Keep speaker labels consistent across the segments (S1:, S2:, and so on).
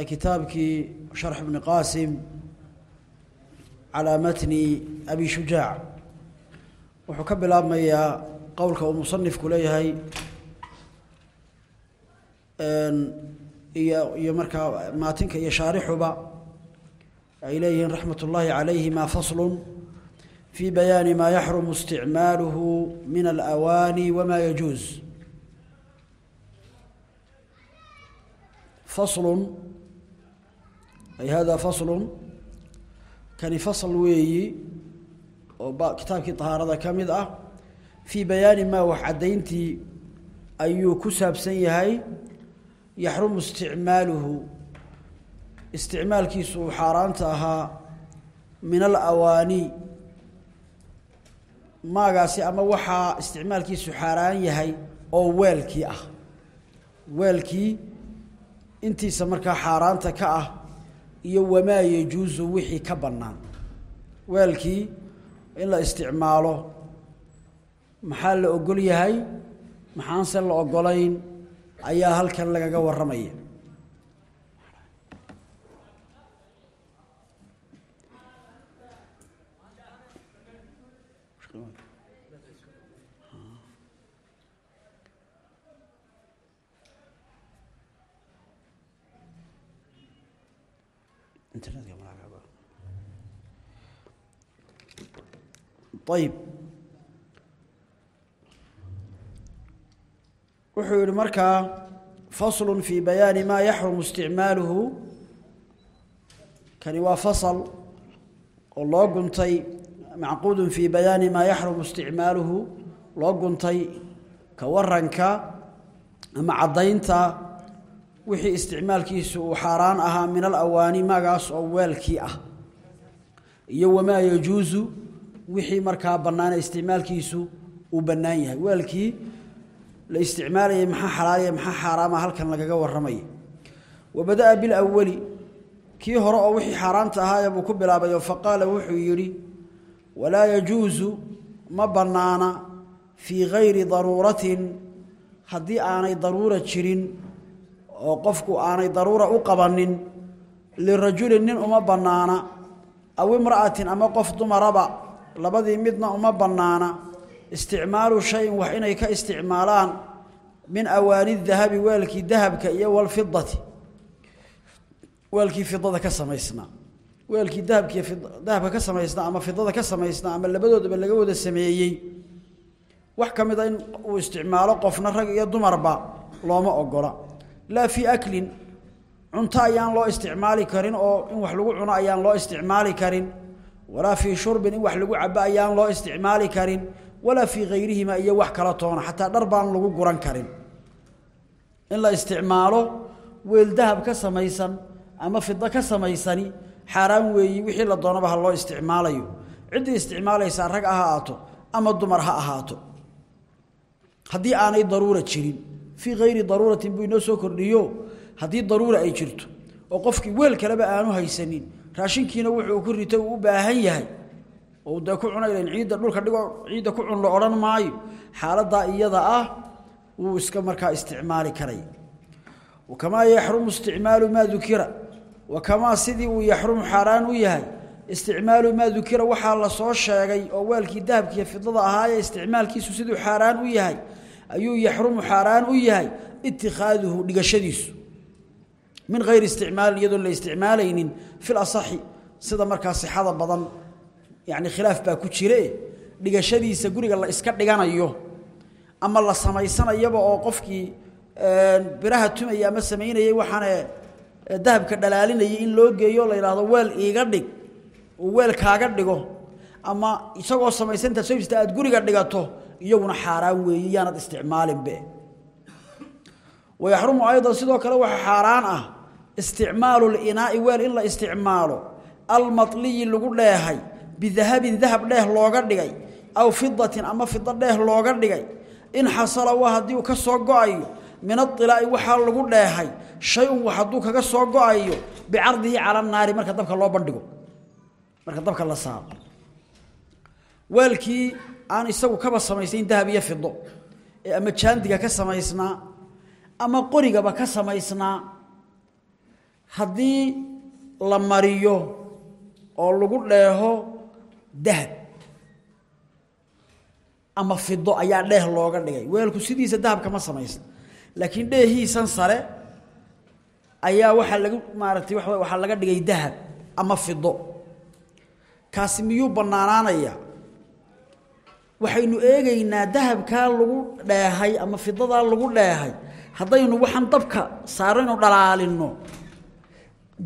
S1: kitaabkii sharx ibni qaasim calaa matni abi shujaac wuxuu ka bilaabmayaa qowlka uu musanifku leeyahay iyo iyo markaa maatinka iyo shaarixuba ay leeyihiin raxmat ullaahi calayhima faslun fii bayaani maa yaxrumu isticmaaluhu min alawaani wama yajuuz. Faslun ay hada faslun kani fasl weeyi oo kitaabkii طahaarada ka mid ah fii bayaani maa wax caddayntii ayuu ku saabsan yahay yaxrumu isticmaaluhu isticmaalkiisu uu xaaraanta ahaa min alawaani maagaasi ama waxaa isticmaalkiisu xaaraan yahay oo weelkii ah weelkii intiisa markaa xaaraanta ka ah iyo wamaa yajuusu wixii ka bannaan. Weelkii in la isticmaalo maxaa la ogol yahay? Maxaanse la ogolayn ayaa halkan lagaga warramaya ayib wuxuu yihi markaa faslu fi bayaani maa yaxrumu isticmaaluhu. Kani waa fasl oo loo guntay macquudu fi bayaani maa yaxrumu isticmaaluhu loo guntay ka waranka ama caddaynta wixii isticmaalkiisu uu xaaraan ahaa min alawaani magaas oo weelkii ah. Iyo wamaa yajuusu wixii markaa bannaana isticmaalkiisu uu bannaan yahay. Weelkii la isticmaalayay maxaa xalaaliya maxaa xaaraama halkan lagaga warramaya wa bada'a bilawali kii hore oo wixii xaaraanta ahaaya buu ku bilaabay oo faqaala wuxuu yidhi walaa yajuusu ma bannaana fii gayri daruuratin haddii aanay daruura jirin oo qofku aanay daruura u qabanin lirajulin nin uma bannaana aw imra'atin ama qof dumaraba labadii midna uma bannaana. Isticmaalu shayin wax inay ka isticmaalaan min awaani dahabi weelkii dahabka iyo walfidati weelkii fidada ka samaysnaa weelkii dahabkiiy dahabka ka samaysnaa ama fidada ka samaysnaa ama labadoodaba laga wada sameeyey. Wax ka mid a in uu isticmaalo qofna rag iyo dumarba looma ogola laa fii aklin cunto ayaan loo isticmaali karin oo in wax lagu cuno ayaan loo isticmaali karin. Walaa fii shurbin in wax lagu cabo ayaan loo isticmaali karin. Walaa fii hayrihima iyo wax kala toona xataa dhar baan lagu guran karin. In la isticmaalo weel dahab ka samaysan ama fido ka samaysani xaaraan weeyi wixii la doonaba ha loo isticmaalayo. Ciddii isticmaalaysaa rag ha ahaato ama dumar ha ahaato. Haddii aanay daruura jirin fii hayri daruuratin buu inoo soo kordhiyo. Haddii daruura ay jirto oo qofkii weel kaleba aanu haysanin raashinkiina wuxuu ku ritay uu u baahan yahay. Oo dee ku cunaylan ciidda dhulka dhigo ciidda ku cun la odhan maayo. Xaaladdaa iyada ah wuu iska markaa isticmaali karaya wakamaa yaxrumu isticmaalu maa dukira. Wakamaa sidii uu yaxrumu xaaraan u yahay isticmaalu maa dukira waxaa la soo sheegay oo weelkii dahabkiiyo fidada ahaayee isticmaalkiisu siduu xaaraan u yahay ayuu yaxrumu xaaraan u yahay itikaaduhu dhigashadiisu. Min hayri isticmaalin iyadoon la isticmaalaynin fil asaxi sida markaa sixada badan yacni khilaaf baa ku jire dhigashadiisa guriga la iska dhiganayo ama la samaysanayaba oo qofkii biraha tumaya ama samaynayay waxaane dahabka dhalaalinayay in loo geeyo la yidhaahdo weel iiga dhig weel kaaga dhigo ama isagoo samaysantaa soo jirta aad guriga dhigato iyaguna xaaraan weeye yaanad isticmaalinbe wayaxrumu aydan sidoo kale waxa xaaraan ah isticmaalu linaa'i weel in la isticmaalo almatliyi lagu dheehay bidahabin dahab dheeh looga dhigay aw fidatin ama fido dheeh looga dhigay. In xasala waa haddii uu ka soo go'ayo min ailaa'i waxaa lagu dheehay shay-un hadduu kaga soo go'ayo bicardihi cala naari marka dabka loo bandhigo marka dabka la saaro. Weelkii aan isagu kaba samaysayn dahab iyo fido ee ama jaandiga ka samaysnaa ama qorigaba ka samaysnaa haddii la mariyo oo lagu dheeho dahab ama fido ayaa dheeh looga dhigay. Weelku sidiisa dahabka ma samaysna laakiin dheehiisan sare ayaa waxaa lagu maaragtay wa waxaa laga dhigay dahab ama fido kaasi miyuu bannaanaanaya waxaynu eegaynaa dahabkaa lagu dheehay ama fidadaa lagu dheehay. Haddaynu waxaan dabka saaraynu dhalaalinno.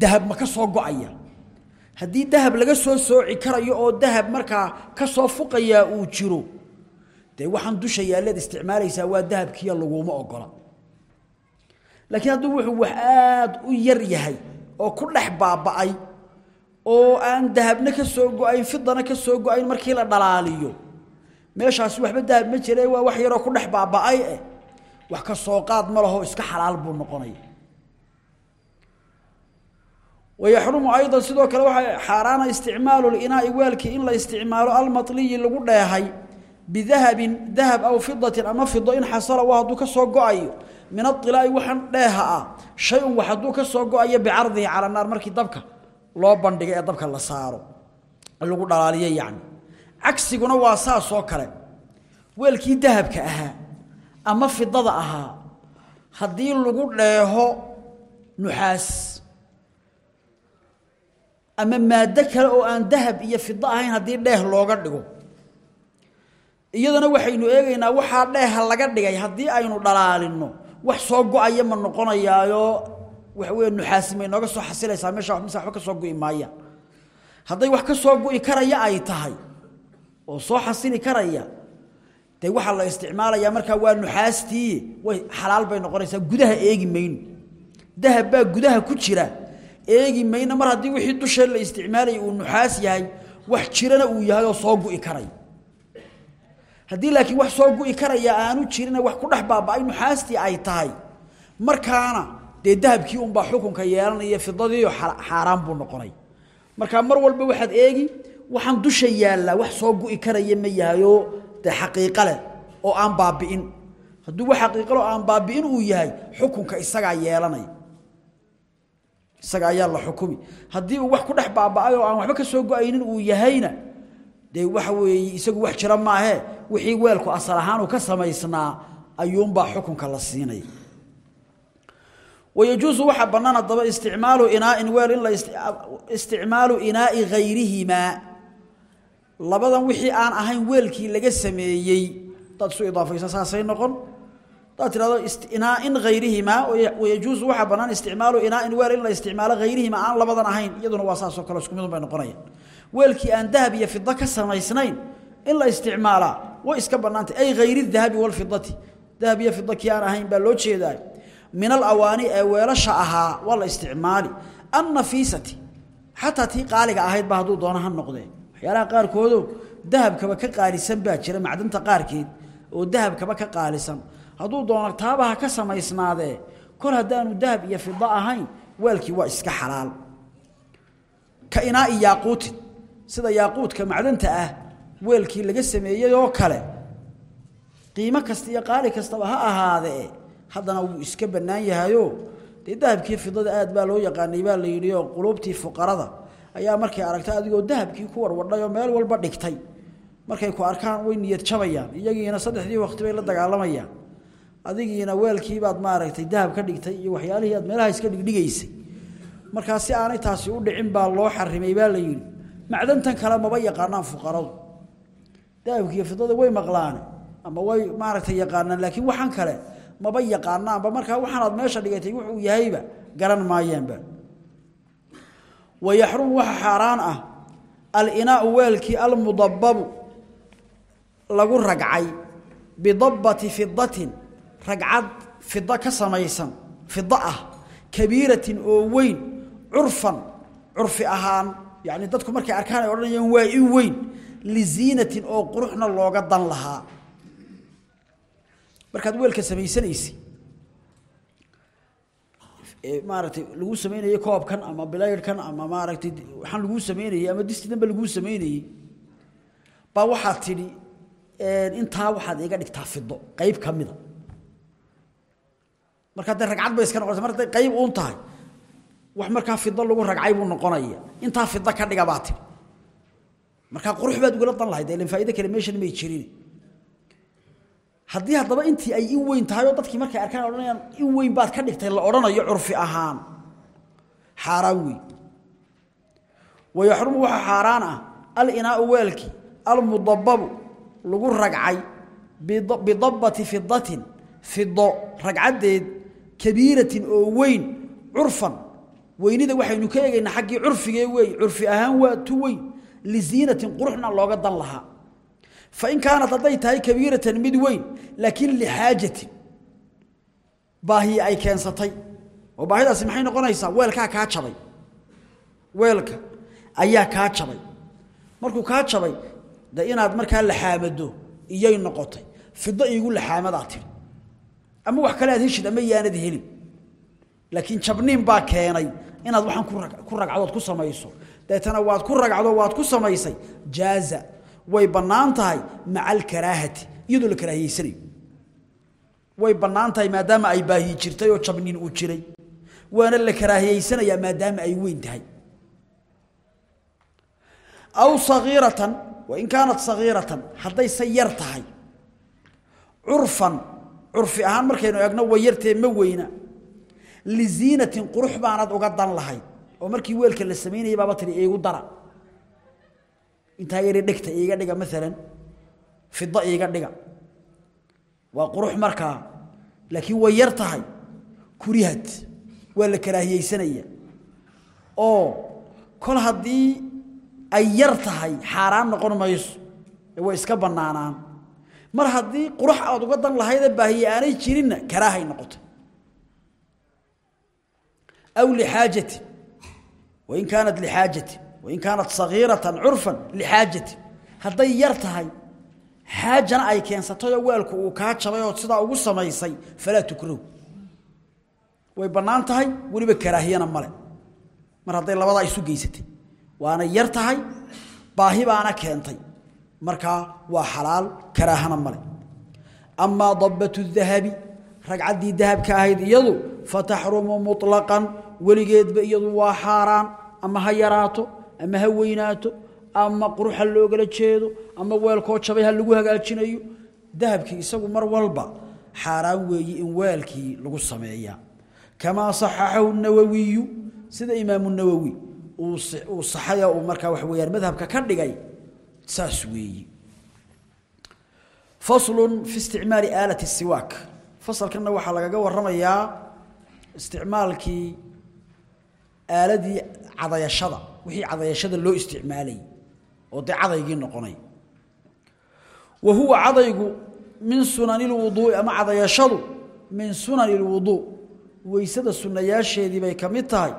S1: Dahab ma ka soo go'aya. Haddii dahab laga soo sooci karayo oo dahab markaa ka soo fuqayaa uu jiro dee waxaan dusha yaalleed isticmaalaysaa waa dahabkiiya laguma ogola laakiin hadduu wuxuu wax aada u yar yahay oo ku dhex baaba'ay oo aan dahabna ka soo go'ayn fidana ka soo go'ayn markii la dhalaaliyo meeshaasi waxba dahab ma jire waa wax yaroo ku dhex baaba'ay eh. Wax ka soo qaad ma laho iska xalaal buu noqonaya wayaxrumu aydan sidoo kale waxaa xaaraana isticmaalu linaa'i weelkii in la isticmaalo almatliyi lagu dheehay bidahabin dahab aw fidatin ama fido in xasala waa hadduu ka soo go'ayo. Min ailaa'i waxaan dheeha ah shay-un wax hadduu ka soo go'ayo bicardihi cala naar markii dabka loo bandhigay ee dabka la saaro lagu cagsiguna waa saasoo kale. Weelkii dahabka ahaa ama fidada ahaa haddii lagu dheeho nuxaas ama maaddo kale oo aan dahab iyo fido ahayn haddii dheeh looga dhigo. Iyadana waxaynu eegaynaa waxaa dheeha laga dhigay haddii aynu dhalaalinno. Wax soo go'aya ma noqonayaayo. Waxa weeye nuxaasi may nooga soo xasilaysaa meesha mise waxba ka soo gu'i maayaan hadday wax ka soo gu'i karaya ay tahay oo soo xasili karaya. Dee waxaa la isticmaalayaa markaa waa nuxaastii way xalaal bay noqonaysaa. Gudaha eegi mayno dahab baa gudaha ku jira. Eegi mayno mar haddii wixii dushee la isticmaalayay uu nuxaas yahay wax jirana uu yahay oo soo gu'i karay. Haddii laakiin wax soo gu'i karaya aanu jirina wax ku dhex baaba'ay tahay. Markaana dee dahabkii unbaa xukunka yeelanaya fidadiiyo xaaraan buu noqonay. Markaa mar walba waxaad eegi waxaan dusha yaallaa wax soo gu'i karaya ma yahayoo dee xaqiiqo leh oo aan baabi'in. Hadduu wax xaqiiqo leh aan baabi'in uu yahay xukunka isagaa yeelanaya isaga ayaa la xukumi. Haddii wax ku dhex baaba'ay oo aan waxba ka soo go'aynin uu yahayna dee waxa weeye isagu wax jira maahee wixii weelku asal ahaan uu ka samaysnaa ayuunbaa xukunka la siinaya waxaa bannaan haddaba isticmaalu inaa'in weel in la isticmaalu inaa'i hayrihimaa labadan wixii aan ahayn weelkii laga sameeyey. Hadaad isu idaafaysa saasay noqon. Hadaad tidhahdo inaa'in hayrihimaa wayajuusu waxaa bannaan isticmaalu inaa'in weel la isticmaalo hayrihimaa aan labadan ahayn iyaduna waa saasoo kale isku midun bay noqonayaan. Weelkii aan dahab iyo fido ka samaysnayn in la isticmaalaa way iska bannaantay. Ay hayri dahabi walfidati dahab iyo fido kii ahayn baa loo jeedaa min alawaani ee weelasha ahaa waa la isticmaali. Annafiisati xataa tii qaaliga ahayd ba hadduu doono ha noqdee waxyaalaha qaarkoodo dahabkaba ka qaalisan baa jira macdanta qaarkeed oo dahabkaba ka qaalisan. Hadduu doono taabaha ka samaysnaadee kol haddaanu dahab iyo fido ahayn weelkii waa iska xalaal. Ka inaai yaaquutin sida yaaquudka macdanta ah weelkii laga sameeyey oo kale qiimo kasta iyo qaali kastaba ha ahaadee haddana wuu iska bannaan yahayo dee dahabkii fidada aad baa loo yaqaanay baa la yidhi oo fuqarada ayaa markay aragtay adigoo dahabkii ku warwadhay oo meel walba dhigtay. Markay ku arkaan way niyad jabayaan. Iyagiina saddexdii waqti bay la dagaalamayaan. Adigiina weelkiibaad maaragtay dahab ka dhigtay iyo waxyaalihii aad meelaha iska dhigdhigaysay. Markaa aanay taasi u dhicin baa loo xarimay baa la yidhi. Macdantan kale maba yaqaanaan fuqaradu dahabkiiyo fidada way maqlaane ama way maaragtay yaqaanaan laakiin waxaan kale maba yaqaanaanba. Markaa waxaanaad meesha dhigatay wuxuu yahayba garan maayaanba wayaxrumu waxa xaaraan ah alinaau weelkii almudababu lagu ragcay bidabbati fidatin ragcad fida ka samaysan fida ah kabiiratin oo weyn curfan curfi ahaan yani dadku markay arkaan ay odhanayaan waa i weyn liziinatin oo quruxna looga dan lahaa maaragtay lagu sameynayey koobkan ama bilaydhkan ama maaragtay waxaan laguu sameynayey ama distidanba laguu sameynayey baa waxaad tidhi intaa waxaad iga dhigtaa fido qayb ka mida. Markaa dee ragcad bay iska noqonaysa mar hadday qayb uun tahay wax markaa fido lagu ragcay buu noqonaya. Intaa fido ka dhiga baa tidhi. Markaa qurux baad ugala dan lahayd ilan faa'ido kale meeshan may jirin haddii haddaba intii ay in weyn tahay oo dadkii markay arkaan odhanayaan in weyn baad ka dhigtay la odhanayo curfi ahaan. Xaaraan weyn wayaxrumu waxaa xaaraan ah alinaau weelkii almudababu lagu ragcay bidabbati fidatin fido ragcaddeed kabiiratin oo weyn curfan. Weynida waxaynu ka eegaynaa xaggii curfigee weey curfi ahaan waa tu weyn liziinatin quruxna looga dan lahaa fain kaanat hadday tahay kabiiratan mid weyn laakiin lixaajatin baahiye ay keensatay oo baahidaasi maxay noqonaysaa weelkaa kaa jabay weelka ayaa kaa jabay markuu kaa jabay de inaad markaa laxaamado iyay noqotay fido iigu laxaamadaa tiri ama wax kale aad heshid ama yaanad helin laakiin jabniin baa keenay inaad waxaan ku ragcadood ku samayso deetana waad ku jaaza way bannaan tahay maca alkaraahati iyadoo la karaahiyeysanayo. Way bannaan tahay maadaama ay baahiyi jirtay oo jabniin uu jiray. Waana la karaahiyeysanayaa maadaama ay weyn tahay. Aw sagiiratan wain kaanat sagiiratan hadday se yar tahay. Curfan curfi ahaan markaynu eegno way yartee ma weyna. Liziinatin qurux baanad uga dan lahayd oo markii weelka la samaynayay baaba tiri iigu dara intaa yari dhigta iiga dhiga maalan fido iiga dhiga. Waa qurux markaa laakiin way yar tahay. Kurihad waa la karaahiyeysanaya. Oo kol haddii ay yar tahay xaaraan noqon mayso way iska bannaanaan. Mar haddii qurux aad uga dan lahaydee baahiye aanay jirinna karaahay noqotay. Aw lixaajatin wain kaanat lixaajatin wain kaanat sagiiratan curfan lixaajatin hadday yar tahay xaajana ay keensatayoo weelku uu kaa jabay ood sidaa ugu samaysay falaa tukrahu way bannaan tahay weliba karaahiyana male mar hadday labadaa isu geysatay waana yar tahay baahi baana keentay markaa waa xalaal karaahana male amaa dabbatu dahabi ragcaddii dahabka ahayd iyadu fataxrumu muطlaqan waa xaaraan ama ha yaraato ama ha weynaato ama qurux ha loogala jeedo ama weelkoo jabay ha lagu hagaajinayo dahabkii isagu mar walba xaaraan weeye in weelkii lagu sameeyaa kamaa saxaxahu nawowiyu sida imaamu nawowi uu saxaya uu markaa waxa weyaan madhabka ka dhigay saas weeyi. Faslun fi isticmaali aalati siwaak. Fasalkanna waxaa lagaga waramayaa isticmaalkii aaladii cadayashada wixii cadayashada loo isticmaalay oo dee cadaygii noqonay. Wa huwa cadaygu min sunani lwuduui ama cadayashadu min sunani lwuduu weysada sunnayaasheedii bay ka mid tahay.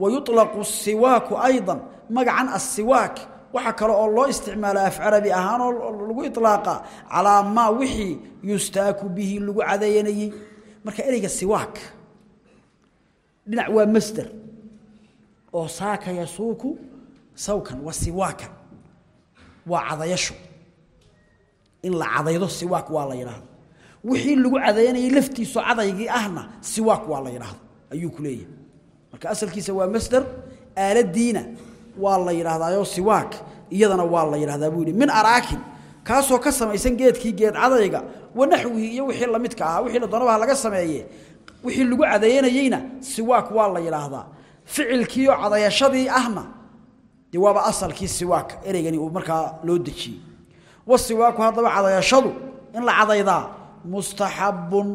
S1: Wa yuطlaqu siwaaku aydan magacan asiwaak waxaa kale oo loo isticmaalaa af carabi ahaan oo lagu iطlaaqa calaa maa wixii yustaaku bihi lagu cadeeyanayey marka ereyga siwaak dhinac waa masder oo saaka yasuuku sawkan wa siwaakan waa cadayasho in la cadaydo siwaak waa la yidhaahdo wixii lagu cadayanayay laftiisoo cadaygii ahna siwaak waa la yidhaahdo ayuu ku leeyahay. Marka asalkiisa waa masder aaladiina waa la yidhaahdaayoo siwaak iyadana waa la yidhahdaa buu min araakin. Kaasoo ka samaysan geedkii geed cadayga wanaxwihi iyo wixii lamidka ahaa wixii la doonaba laga sameeye wixii lagu cadayanayeyna siwaak waa la yidhaahdaa ficilkiioo cadayashadii ahna dee waaba asalkii siwaak ereygani markaa loo dejiyey wasiwaaku haddaba cadayashadu in la cadaydaa mustaxabun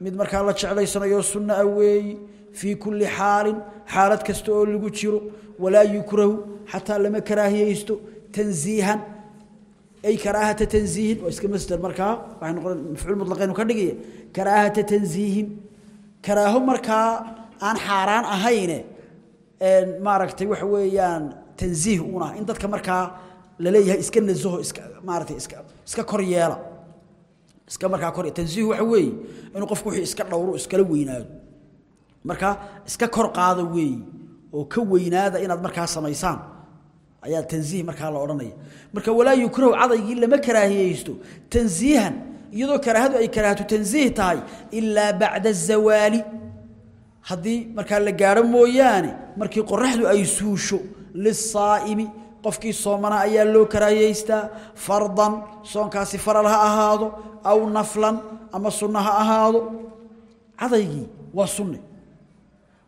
S1: mid markaa la jeclaysanayo sunno a weeyi fii kulli xaalin xaalad kasta oo lagu jiro walaa yukrahu xataa lama karaahiyeysto tanziihan ay karaahata tanziihin waa iska masder markaa waxay noqon mafcuul mutlaqaynu ka dhigaya karaahata tanziihin karaaho markaa aan xaaraan ahayne maaragtay waxa weeyaan tanziih una in dadka markaa la leeyahay iska nasaho iska maaragtay iska iska kor yeela. Iska markaa kor tanziih waxa weeye inuu qofku wixii iska dhowro iskala weynaado. Marka iska kor qaado weeye oo ka weynaada inaad markaa samaysaan ayaa tanziih markaa la odhanaya. Marka walaa yukrahu cadaygii lama karaahiyeysto. Tanziihan iyadoo karaahadu ay karaahatu tanziih tahay ilaa bacda azawaali haddii markaa la gaadho mooyaane markii qoraxdu ay suusho lisaa'imi qofkii soomana ayaa loo karaahiyeystaa fardan soonkaasi faral ha ahaado aw naflan ama sunno ha ahaado. Cadaygii waa sunne.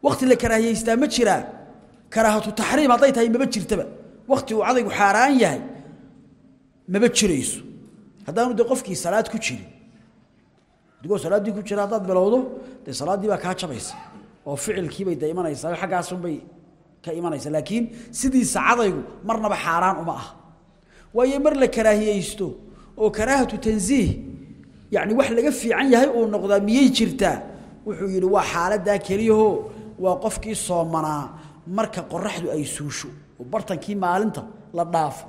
S1: Wakti la karaahiyeystaa ma jiraa karaahatu taxriim hadday tahay maba jirtaba. Wakti uu cadaygu xaaraan yahay maba jirayso. Haddaanu dee qofkii salaad ku jirin. Adigoo salaaddii ku jira haddaad bilowdo dee salaaddii baa kaa jabaysa oo ficilkiibay de imanaysaa xaggaasunbay ka imanaysa laakiin sidiisa cadaygu marnaba xaaraan uma ah waayo mar la karaahiyeysto oo karaahatu tanziih yacni wax laga fiican yahay uu noqdaa miyay jirtaa? Wuxuu yidhi waa xaaladaa keliyaho waa qofkii soomanaa. Marka qoraxdu ay suusho oo bartankii maalinta la dhaafo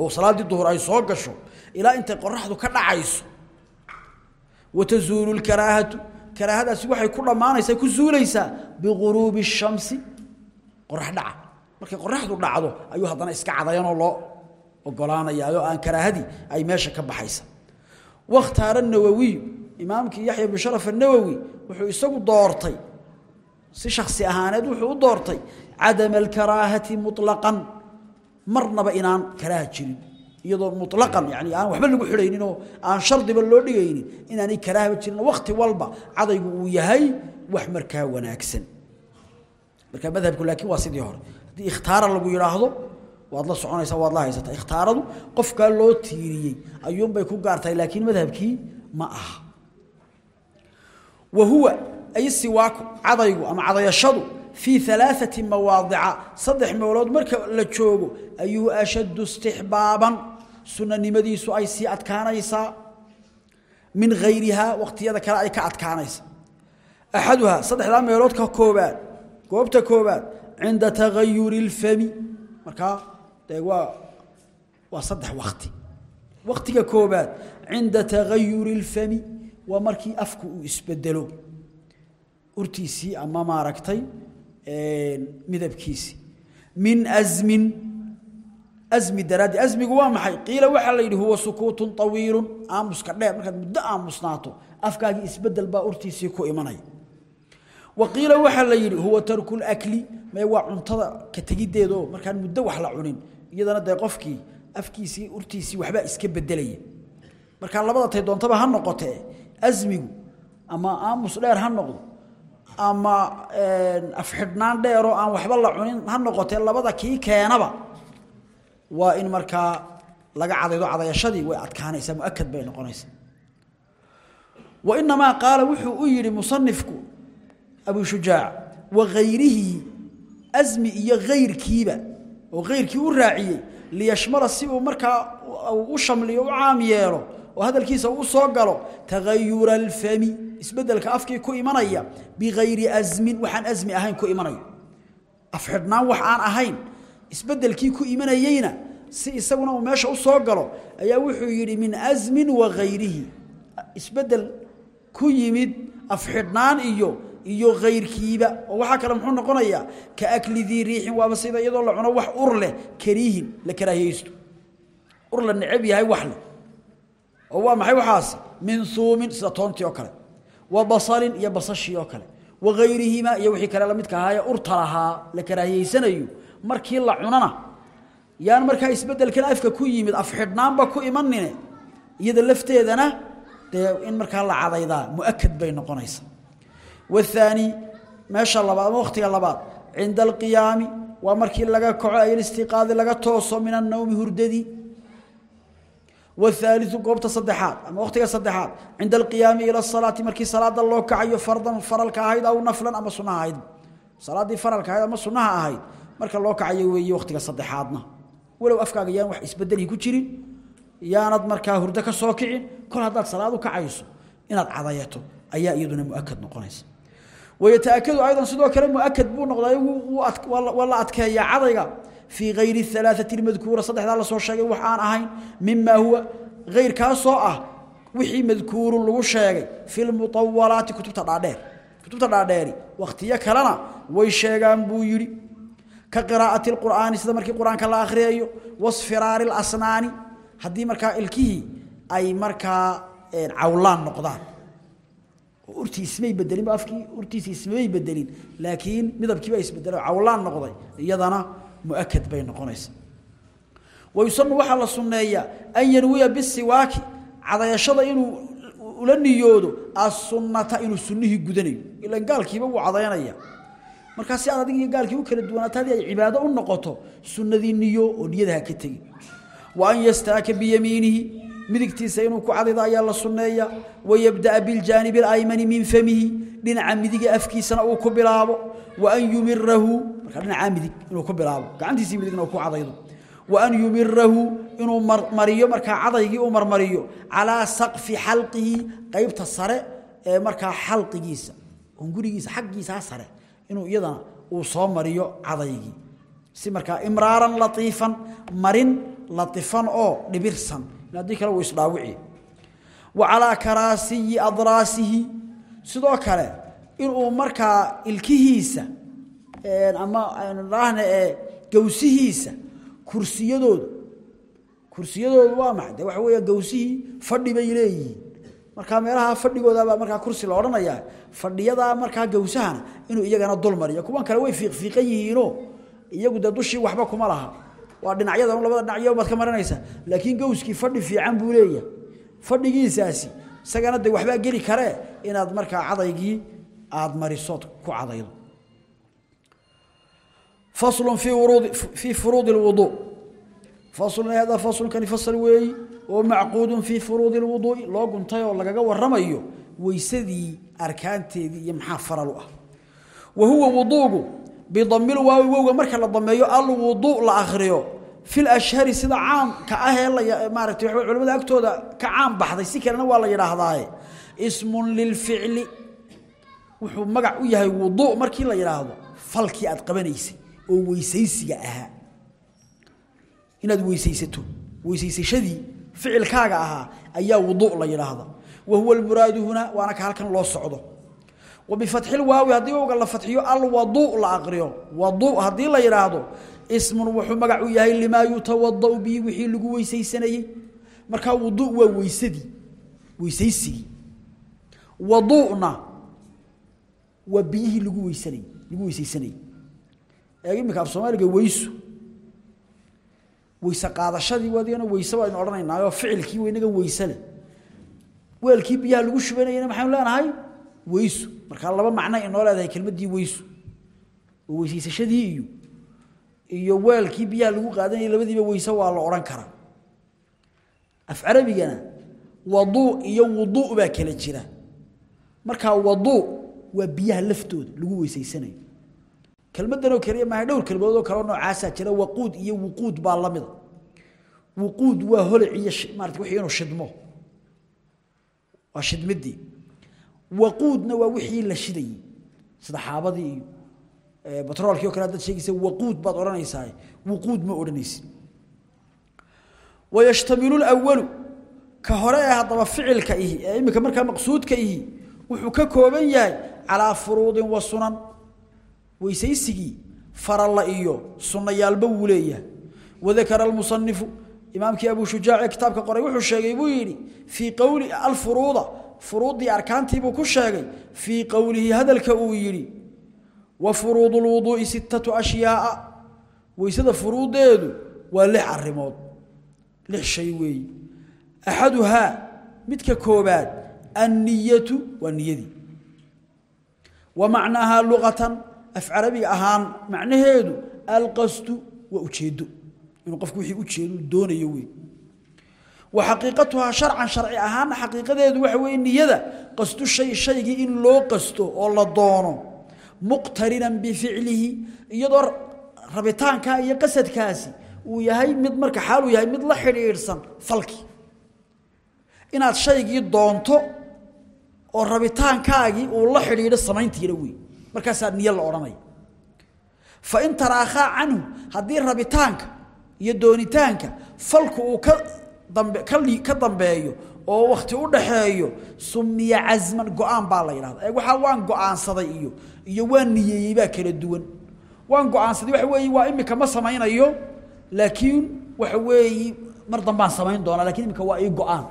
S1: oo salaaddii duhur ay soo gasho ilaa intay qoraxdu ka dhacayso watazuulu lkaraahatu karaahadaasi waxay ku dhammaanaysaa ku zuulaysaa biguruubi shamsi. Qorax dhaca. Markay qoraxdu dhacdo ayuu haddana iska cadayanoo loo ogolaanayaa oo aan karaahadii ay meesha ka baxaysa. Wakhtaara nawowiyu imaamkii yaxya bnu sharaf annawowi wuxuu isagu doortay si shaksi ahaaneed wuxuu u doortay cadama alkaraahati muطlaqan marnaba inaan karaaha jirin iyadoo muطlaqan yani aan waxba lagu xidhaynin oo aan shardiba loo dhigaynin inaanay karaahaba jirin wakhti walba cadaygu uu yahay wax markaa wanaagsan. Marka madhabku laakiin waa sidii hore. Haddii ikhtaara lagu yidhaahdo waad la soconaysaa waad la haysataa. Ikhtaaradu qofkaa loo tiiriyey ayuunbay ku gaartahay laakiin madhabkii ma aha. Wa huwa ay siwaaku cadaygu ama cadayashadu fii alaaati mawaadica. Saddex meelood marka la joogo ayuu ashaddu istixbaaban. Sunanimadiisu ay sii adkaanaysaa. Min hayrihaa wakhtiyada kale ay ka adkaanaysa axaduhaa saddexdaa meelood ka koobaad goobta koobaad cinda tagayuri اlfami markaa de waa waa saddex wakti waktiga koobaad cinda tagayuri اlfami waa markii afku uu isbedelo midabkiisii min asmin asmi daraaddi. Asmigu waa maxay? Qiila waxaa la yidhi huwa sukuutun طawiilu aamuska dheer markaad muddo aamusnaato afkaagii isbeddel baa urtiisii ku imanaya. Wa qiila waxaa la yidhi huwa tarku اlakli mee waa cuntada ka tegiddeedaoo markaan muddo wax la cunin. Iyadana dee qofkii afkiisii urtiisii waxbaa iska bedelaya markaa labada tay doontaba ha noqotee asmigu ama aamus dheer ha noqdo ama afxidhnaan dheeroo aan waxba la cunin ha noqotee labada kii keenaba. Waa in markaa laga cadaydo cadayashadii way adkaanaysaa muakad bay noqonaysaa. Wa inamaa qaala wuxuu u yidhi musanifku abu shujaac wagayrihi asmi iyo hayrkiiba oo hayrkii u raaciyey liyashmala si uu markaa u shamliyo u caam yeelo oo hadalkiisa uu soo galo tagayura alfami isbeddelka afkii ku imanaya bigayri asmin waxaan asmi ahayn ku imanayo. Afxidhnaan wax ahayn isbedelkii ku imanayeyna si isaguna meesha u soo galo ayaa wuxuu yidhi min asmin wa gayrihi. Isbedel ku yimid afxidhnaan iyo iyo hayrkiiba oo waxaa kale muxuu noqonayaa ka akli dii riixin waaba sida iyadoo la cuno wax ur leh kariihin la karaahiyeysto ur la necab yahay wax leh. Oo waa maxay waxaas? Min huumin sida toontii oo kale wa basalin iyo basashii oo kale. Waayrihimaa iyo wixii kale lamidka ahaaye urta lahaa la karaahiyeysanayo markii la cunana yaan markaa isbedelkan afka ku yimid afxidhnaanba ku imanine iyada lafteedana dee in markaa la cadaydaa muakad bay noqonaysa waaani meesha labaad ama wakhtiga labaad cinda alqiyaami waa markii laga kaco ay listiqaadi laga tooso والثالث goobta saddexaad ama waqtiga saddexaad cinda alqiyaami ila الصalaati markii salaada loo kacayo fardan faralka ahayd aw naflan ama sunaha ahayd salaadii faralka ahayd ama sunaha ahayd marka loo kacayo weeye waqtiga saddexaadna walow afkaaga yaan wax isbedeli ku jirin yaanad markaa hurdo ka soo kicin kol haddaad salaad u kacayso inaad cadayato ayaa iyaduna muakad noqonaysa wayataakadu aydan sidoo kale muakad buu noqday waa la adkeeyaa cadayga fii kayri alaaati madkuura saddexdaa la soo sheegay wax aan ahayn mimaa huwa ayrkaasoo ah wixii madkuurun lagu sheegay fi lmuawalaati kutubta dhaadheer. Kutubta dhaadheeri wakhtiyo kalena way sheegaan buu yidhi. Ka qiraa'ati qur'aani sida markii qur'aanka la akhriyayo wasfiraari lasnaani haddii markaa ilkihii ay markaa cawlaan noqdaan. Urti ismay bedelinba afkii urtiisi ismay bedelin laakiin midabkiiba isbedelo cawlaan noqday iyadana muakad bay noqonaysa. Wayusanu waxaa la sunneeyaa an yanwiya bisiwaaki cadayashada inuu ula niyoodo assunnata inuu sunnihii gudanayo. Ilan gaalkiiba wuu cadaynaya. Markaa si aad adig iyo gaalkii u kala duwanaato haddii ay cibaado u noqoto sunnadii niyo oo niyada ha ka tegi wa an yastaaka biyamiinihi midigtiisa inuu ku cadaydo ayaa la sunneeya. Wayabda'a biljaanibi alaymani min famihi dhinaca midiga afkiisana uu ku bilaabo. Wa an yumirahu markaa dhinacaa midig inuu ku bilaabo gacantiisii midigna uu ku cadaydo. Wa an yumirahu inuu mariyo markaa cadaygii u marmariyo calaa saqfi xalqihi qaybta sare ee markaa xalqigiisa hungurigiisa xaggiisaa sare inuu iyadana uu soo mariyo cadaygii. Si markaa imraaran latiifan marin latifan oo dhibirsan haddii kale uu isdhaawici. Wa calaa karaasiyi adraasihi. Sidoo kale inuu markaa ilkihiisa ama aynu dhaahna ee gawsihiisa kursiyadooda kursiyadoodu waa maxay? De waxa weeya gawsihii fadhi bay leeyihiin. Markaa meelaha fadhigoodabaa kursi la odhanayaa. Fadhiyadaa markaa gawsahana inuu iyagana dul mariyo kuwan kale way fiiqfiiqan yihiinoo iyagu dushii waxba kuma laha waa dhinacyada labada dhinacyo baad ka marinaysa laakiin gawskii fadhi fiican buu leeyahay. Fadhigiisaasi isagana de waxbaa geli karee inaad markaa cadaygii aad marisood ku cadaydo. Faslu fii wuruudi fii furuudi lwuduu faslun hada faslkani fasl weeyi oo macquudun fii furuudi lwuduui loo guntay oo lagaga waramayo weysadii arkaanteedii iyo maxaa faral u ah bidamil waawi wowga marka la dameeyo alwuduu la akhriyo. Fil ashhari sida caamka ah ee la maaragtay waxa culimada agtooda ka caam baxday si kalena waa la yidhaahdaaye. Ismun lilficli wuxuu magac u yahay wuduu markii la yidhaahdo. Falkii aad qabanaysay oo weysaysiga ahaa. Inaad weysaysato weysaysashadii ficilkaaga ahaa ayaa wuduu la yidhaahda wa huwa almuraadu huna waana ka halkan loo socdo وبفتح الواو هدي او لا فتحيو الوضوء لا اقريو وضوء هدي لا يراهدو اسم وحو مغع يحيى لما يتوضا به وحي لغو ويسيسنيه marka wudu waa weysadii weysaysi wuduuna wa bihi lagu weysanay lagu weysaysanay eegi mika Soomaaliga weysu weysa qaadashadii wadiyana weysa waa in oranaynaa ficilkii weynaga weysale weelkii biyaha lagu shubanayna maxaan leenahay weysu. Marka laba macno inoo leedahay kelmadii weysu. Oo iyo iyo weelkii biyaha lagu qaadanayay labadiiba weyse waa la oran karaa. Af carabigana wadu iyo wudu baa kala jira. Marka wadu waa biyaha laftooda lagu weysaysanayo kelmadan oo kaliya ma dhowr kelmadood oo kale noocaasa jira waquud iyo wuquud baa la mid wuquud waa holac iyo wixii inuu shidmo. Waa shidmidii waquudna waa wixii la shidayey sida xaabadii iyo batroolkii o kale haddaad sheegaysa waquud baad odhanaysaa wuquud ma odhanaysid wayashtamilu lwalu ka hore ee haddaba ficilka ihi ee iminka markaa maqsuudka ihi wuxuu ka kooban yahay calaa furuudin wa sunan. Weysaysigii faralla iyo sunnayaalba wuu leeyahay. Wadakara almusanifu imaamkii abuu shujaace kitaabka qoray wuxuu sheegay buu yidhi fii qowli alfuruuda furuuddii arkaantiibuu ku sheegay. Fii qowlihi hadalka uu yidhi wa furuudu lwuduu'i sittatu ashyaaa weysada furuuddeedu waa lix arrimood lix shay weeye axaduhaa midka koobaad anniyatu waa niyadii wa macnaahaa luqatan af carabiga ahaan macnaheedu alqasdu waa ujeeddo. Inuu qofku wixii ujeedu doonayo wey وxaqiiqatuhaa sharcan sharci ahaana xaqiiqadeedu waxa weye niyada qasdu shay shaygii in loo qasto oo la doono muqtarinan bificlihi iyadoo rabitaankaa iyo qasadkaasi uu yahay mid marka xaaluu yahay mid la xidhiidhsan falki. Inaad shaygii doonto oo rabitaankaagii uu la xidhiidho samayntiina wey markaasaa niyo la odhanaya fain taraakhaa canhu haddii rabitaanka iyo dambe ka dambeeyo oo wakti u dhaxeeyo sumiya casman go-aan baa la yidhahda ee waxaa waan go-aansaday iyo iyo waan niyeeyey baa kala duwan waan go-aansaday waxa weeye waa imika ma samaynayo laakiin waxa weeye mar dambaan samayn doonaa lakin imika waa ii go-aan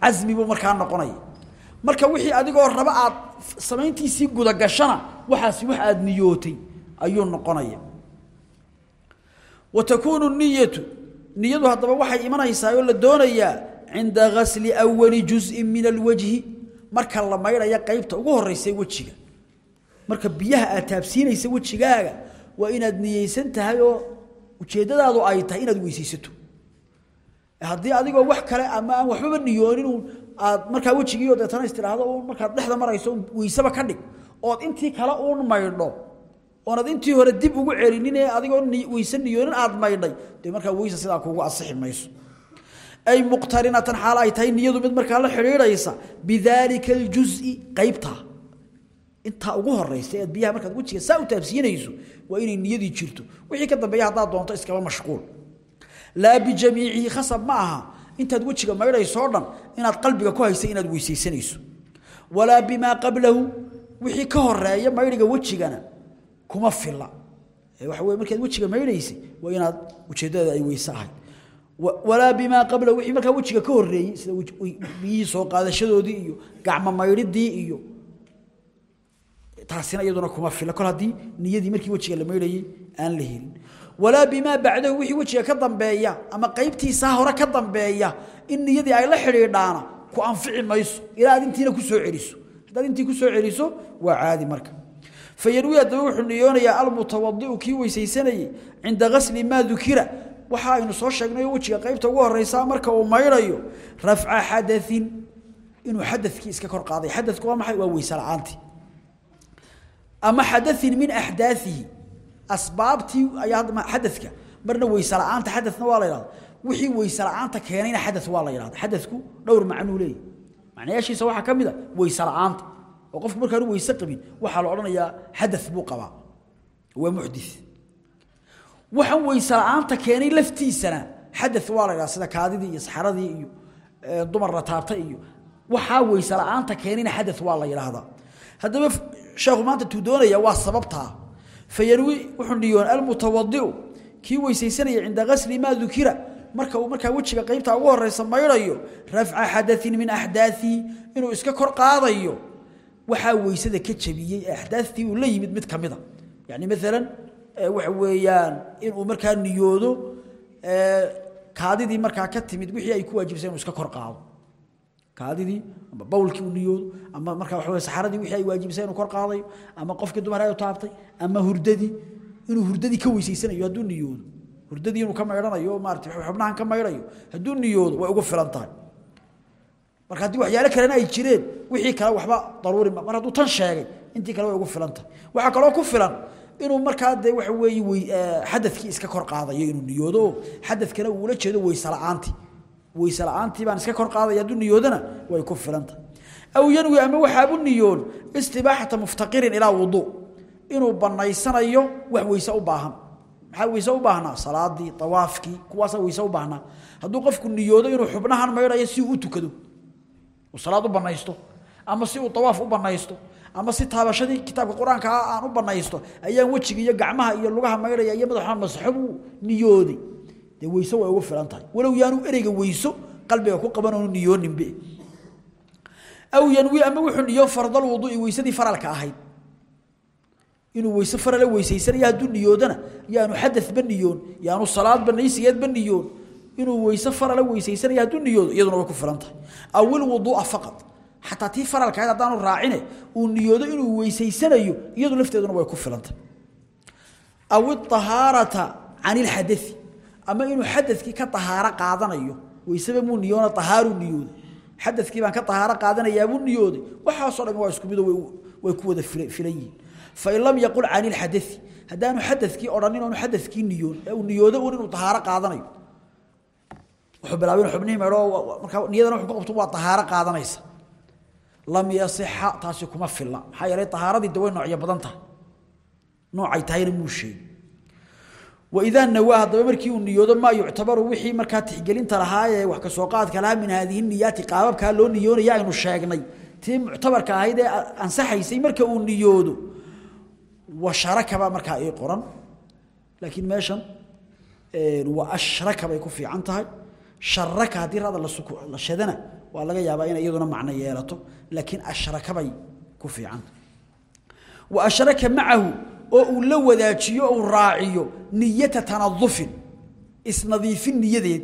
S1: casmi buu markaa noqonaya marka wixii adigoo raba aad samayntiisii gudagashana waxaasi wax aada niyootay ayuu noqonaya takuunu niyatu niyadu haddaba waxay imanaysaa oo la doonayaa cinda gasli awali juz'in min alwajhi. Marka la maydhaya qeybta ugu horeysa wejiga. Marka biyaha aad taabsiinaysa wejigaaga waa inaad niyeysan tahay oo ujeeddadaadu ay tahay inaad weysaysato. Haddii adigoo wax kale ama aan waxbaba niyoonin aad markaa wejigiio deetana is tidhaahdo un markaad dhexda marayso weysaba ka dhig. Ood intii kale uun maydho oonad intii hore dib ugu celinin ee adigoo weyse niyoonin aad maydhay dee markaa weyse sidaa kuugu asixi mayso. Ay muqtarinatan xaal ay tahay niyadu mid markaa la xidhiidhaysa bidaalika aljuzi qaybtaa intaa ugu horeysa eed biyaha markaad wejiga saa u taabsiinayso waa inay niyadii jirto. Wixii ka dambeeya haddaad doonto iskaba mashquul. Laa bijamiicihi khasab ma aha intaad wejiga maydhayso o dhan inaad qalbiga ku haysa inaad weysaysanayso. Walaa bimaa qablahu wixii ka horreeya maydhiga wejigana kuma fila waxa wey markaad wejiga maydhaysay waa inaad ujeeddada ay weyse ahayd walaa qablahu wixii markaa wejiga ka horeeyey sida biyihii soo qaadashadoodii iyo gacmo maydhidii iyo taasina iyaduna kuma fila kol haddii niyadii markii wejiga la maydhayey aan la helin. Walaa bimaa bacdahu wixii wejiga ka dambeeya ama qaybtiisaa hore ka dambeeya in niyadii ay la xidhiidhaana ku anfici mayso. Ilaa intiina ku soo celiso. Haddaad intii ku soo celiso waa caadi marka fayanwi haddaba wuxuu niyoonayaa almutawadiu kii weysaysanayey cinda gasli maa dukira waxa aynu soo sheegnayo wejiga qaybta ugu horeysaa marka uu maydhayo rafca xadain inuu xadakii iska kor qaaday xadku waa maxay waa weyse la'aantii ama xadain min axdaaihi asbaabtii ayaa xadaka marna weyse la'aanta xadana waa la yhahda wixii weyse la'aanta keenayna xada waa la yhahda xadaku dhowr macnuu leeyahy macnayaashiisa waxaa ka mid oo qofku markaanu weyse qabin waxaa la odhanayaa xada buu qabaa waa muxdi waxaan weyse la'aanta keenay laftiisana xada waa la ydhahda sida kaadidii iyo saxaradii iyo dumar la taabta iyo waxaa weyse la'aanta keenayna xada waa la yidhaahdaa. Haddaba sheekhu maanta tuu doonaya waa sababtaa fayanwi wuxuu marka uu qaybtaa ugu horeysa maydhayo rafca xadain min axdaaihi inuu iska kor qaadayo waxaa weysada ka jabiyey ee axdaadtii uu la yimid mid kamida yani maalan waxa weeyaan inuu markaa niyoodo kaadidii markaa ka timid wixii ay ku waajibsay iska kor qaado. Kaadidii ama bawlkii uu niyoodo ama markaa waxa wey saxaradii wixii ay waajibsay kor qaadayo ama qofkii dumar ay taabtay ama hurdadii inuu hurdadii ka weysaysanayo hadduu niyoodo. Hurdadii inuu ka maydhanayo maarata xubnahan ka maydhayo hadduu niyoodo way ugu filan tahay marka haddii waxyaalo kalena ay jireen wixii kale waxba daruuri mar hadduu tan sheegay intii kale way ugu filan tahay waxaa kaloo ku filan inuu markaa dee waxa weeye xadadkii iska kor qaadayo inuu niyoodo xadadkana uula jeedo weyse la'aantii weyse la'aantii baan iska kor qaadaya hadduu niyoodana way ku filan tahay aw yanwi ama waxaabu niyoon istibaaxata muftaqirin ilaa wuduu inuu banaysanayo wax weyse u baahan. Maxaa weyse u baahnaa? Salaadii awaafkii kuwaasa weyse u baahnaa. Hadduu qofku niyoodo inuu xubnahan maydhayo si uu u tukado salaad u banaysto ama si uu awaaf u banaysto ama si taabashadii kitaabka qur'aanka aan u banaysto ayaan wejiga iyo gacmaha iyo lugaha maydhaya iyo madaxa masaxo buu niyooday dee weyse way ugu filan tahay. Walow yaanu ereyga weyso qalbiga ku qaban oonu niyooninbe. Aw yanwi ama wuxuu niyoon fardal wuduui weysadii faralka ahayd. Inuu weyse farale weysaysanaya hadduu niyoodana yaanu xadadba niyoon yaanu salaadba naysigeedba niyoon inuu weyse farale weysaysanaya hadduu niyoodo iyaduna way ku filan tahay. Aw ilwuduua faqad xataa tii faralka ahayd haddaanu raacine uu niyoodo inuu weysaysanayo iyadu lafteeduna way ku filan tahay. Aw iطahaarata can ilxadai ama inuu xadadkii ka ahaaro qaadanayo weyseba muu niyoona ahaaru niyooday. Xadadkii baan ka ahaaro qaadanayaabuu niyooday. Waxaasoo dhan waa isku mido way ku wada filan yihiin. Fain yaqul can ilxadai haddaanu xadakii odhanin oonu xadakii niyoon uu niyoodo un inuu ahaaro qaadanayo wuxuu bilaabay inu xubnihii meedho markaa niyadana wuxuu qabto waa ahaaro qaadanaysa. Lam yasixa taasi kuma filla maxaa yeelay tahaaradii daway noocyo badan tahay. Noocay tahayna muu sheegi waidaa nawaa haddaba markii uu niyoodo maa yuctabaru wixii markaa tixgelinta lahaayee wax ka soo qaadka lahaa min haadihi niyaati qaababkaa loo niyoonaya aynu sheegnay. Tii muctabarka ahayd ee ansaxaysay marka uu niyoodo wa sharakaba markaa ii qoran. Laakiin meeshan wa ashraka bay ku fiican tahay sharaka haddii rada la shadana waa laga yaabaa inay iyaduna macno yeelato laakiin ashraka bay ku fiican wa ashraka macahu oo uu la wadaajiyo uu raaciyo niyata tanadufin isnadiifin niyadeed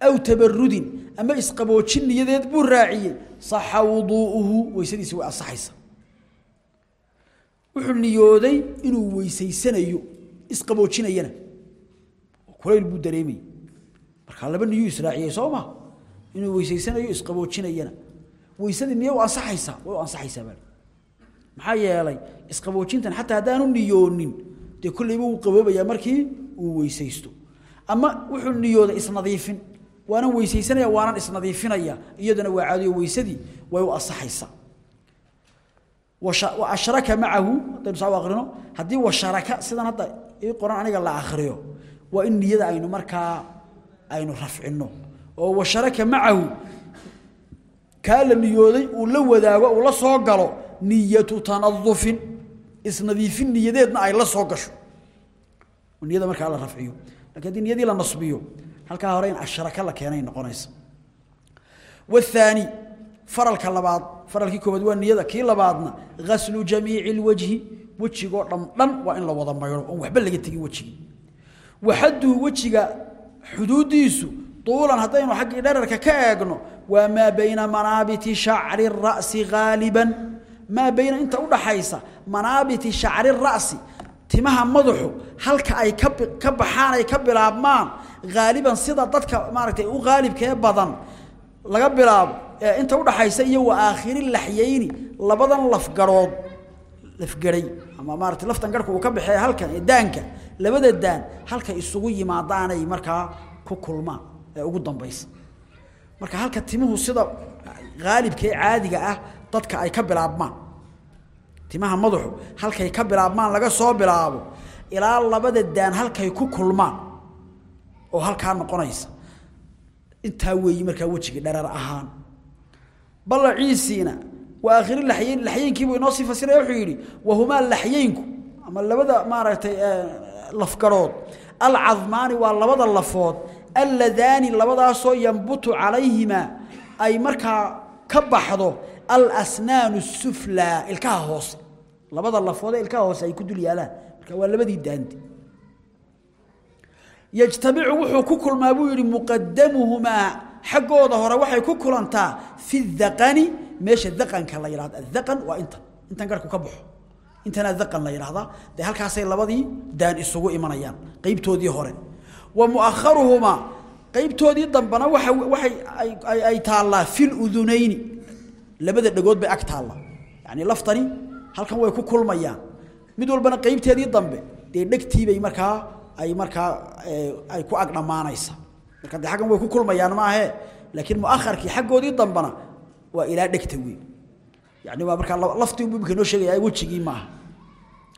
S1: aw tabarudin ama isqaboojin niyadeed buu raaciyey saxa wuduu'uhu weysadiisi way ansaxaysa. Wuxuu niyooday inuu weysaysanayo isqaboojinayana. Kulayl buu dareemayey markaa laba niyuu israaciyey soo ma? Inuu weysaysanayo isqaboojinayana. Weysadii miya u ansaxaysaa way u ansaxaysaa baa maxaa yeelay isqaboojintan xataa haddaanu niyoonin dee kollayba wuu qaboobayaa markii uu weysaysto. Ama wuxuu niyooday isnadiifin waanan weysaysanaya waanan isnadiifinaya iyaduna waa caadiyo weysadii way u ansaxaysaa wa macahu haddaynu saa u aqrino haddii washaraka sidan hadda ii qoran aniga la akhriyo waa in niyada aynu markaa aynu rafcino oo washaraka macahu. Kaa la niyooday uu la wadaago uu la soo galo niyatu tanadufin isnadiifin niyadeedna ay la soo gasho. Niyada markaa la rafciyo. Lakin niyadii la nasbiyo halkaa hore in ashraka la keenay noqonaysa. Waathaani faralka labaad. Faralkii koobaad waa niyada. Kii labaadna ghaslu jamiici lwajhi wejigoo dhan waa in la wada maydho oon waxba laga tegin wejigii. Waxaduhu wejiga xuduuddiisu tuulan haddaynu xaggii dherarka ka eegno waa maa bayna manaabiti shacri ra'si haaliban maa bayna inta udhaxaysa manaabiti shacri ra'si timaha madaxu halka ay ka baxaan ay ka bilaabmaan haaliban sida dadka maaragtay u haalibkee badan laga bilaabo inta udhaxaysa iyo wa aakhiri laxyayni labadan lafgarood lafgaray ama maarata laftan garhka uu ka baxeeya halkan daanka. Labada daan halka isugu yimaadaanay markaa ku kulmaan ee ugu dambaysa. Marka halka timuhu sida haalibkee caadiga ah dadka ay ka bilaabmaan. Timaha madaxu halkay ka bilaabmaan laga soo bilaabo ilaa labada daan halkay ku kulmaan oo halkaa noqonaysa. Intaa weeyi markaa wejigii dharar ahaan. Balaciisiina waa aakhiri laxyayn laxyaynkiibuu inoo sii fasiraya wuxuu yidhi wahumaa laxyaynku ama labada maaragtay lafgarood alcadmaani waa labada lafood alladaani labadaasoo yambutu calayhimaa ay markaa ka baxdo alasnaanu suflaa ilkaha hoose. Labada lafood ee ilkaha ay ku dul yaalaan. Marka waa labadii daandi yajtamicu wuxuu ku kulmaa buu yidhi muqadamuhumaa xaggooda hore waxay ku kulantaa fi daqani meesha daqanka la yidhahdo adaqan waa intan intan garhku ka baxo. Intana daqan la yidhahdaa dee halkaasay labadii daan isugu imanayaan qeybtoodii hore. Wa mu'akharuhumaa qeybtoodii dambena waxa waxay ay taallaa fil udunayni. Labada dhagood bay ag taalla. Yacni laftani halkan way ku kulmayaan. Mid walbana qeybteedii dambe dee dhegtiibay markaa ay markaa ay ku ag dhammaanaysa marka dee xaggan way ku kulmayaan maahe laakiin mu'akharkii xaggoodii dambena waa ilaa dhegta weyn yani waa markaa laftii buu imika inoo sheegaya wejigii maaha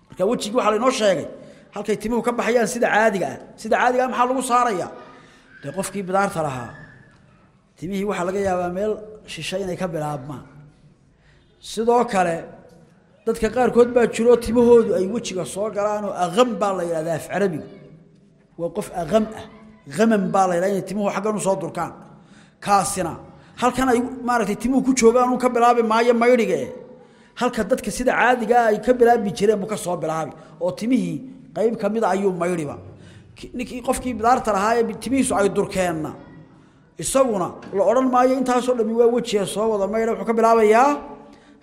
S1: marka wejigii waxaa lainoo sheegay halkay timuhu ka baxayaan sida caadiga ah. Sida caadiga ah maxaa lagu saaraya? Dee qofkii bidaarta lahaa timihii waxaa laga yaabaa meel shisha inay ka bilaabmaan. Sidoo kale dadka qaarkood baa jiroo timahoodu ay wejiga soo galaanoo aqam baa la yidhahdaa af carabiga waa qof aqam ah aman baa la timuhu xaggan u soo durkaan. Kaasina halkan ay maaragtay timuhu ku joogaan ka bilaabi maayo maydhiga eh halka dadka sida caadigaa ay ka bilaabi jireen buu soo bilaabi. Oo timihii qayb ka mida ayuu maydhiba ninkii qofkii bidaarta lahaa ee timihiisu ay durkeenna. Isaguna la odhan maayo intaasoo dhami waa wejiga soo wada maydha wuxuu ka bilaabayaa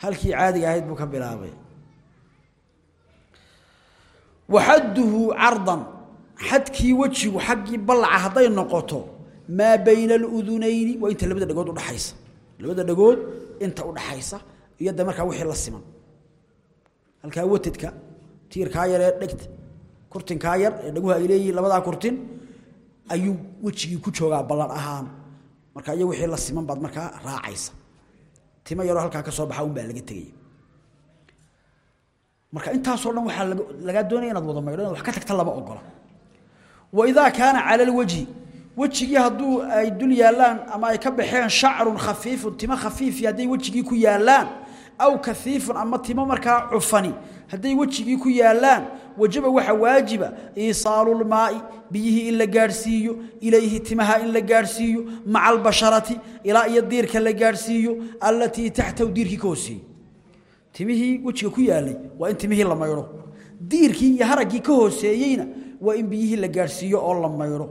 S1: halkii caadiga ahayd buu ka bilaabay. Waxadduhu cardan xadkii wejigu xaggii ballaca hadday noqoto maa bayna aludunayni waa inta labada dhagood udhaxaysa labada dhagood inta udhaxaysa iyo de markaa wixii la siman. Halkaa watadka tiirkaa yar dhegta kurtinkaa yar ee dhaguhu ay leeyihiin labadaa kurtin ayuu wejigii ku joogaa ballan ahaan. Marka iyo wixii la siman baad markaa raacaysa. Timo yaroo halkaa ka soo baxa un baa laga tegaya marka intaasoo dhan waxaa lagaa doonaya inaad wada maydho inaad wax ka tagta lama ogola wa idaa kaana cala alwajhi wejigii hadduu ay dul yaallaan ama ay ka baxeen shacrun khafiifun timo khafiifi hadday wejigii ku yaallaan aw kaiifun ama timo markaa cufani hadday wejigii ku yaallaan wajaba waxa waajiba iisaalulmaai biyihii in la gaadhsiiyo ilayhi timaha in la gaadhsiiyo maca albasharati ilaa iyo diirka la gaadhsiiyo allatii taxtahu diirkii ka hooseeyey timihii wejiga ku yaalay waa in timihii la waa in biyihii la gaadhsiiyo oo la maydho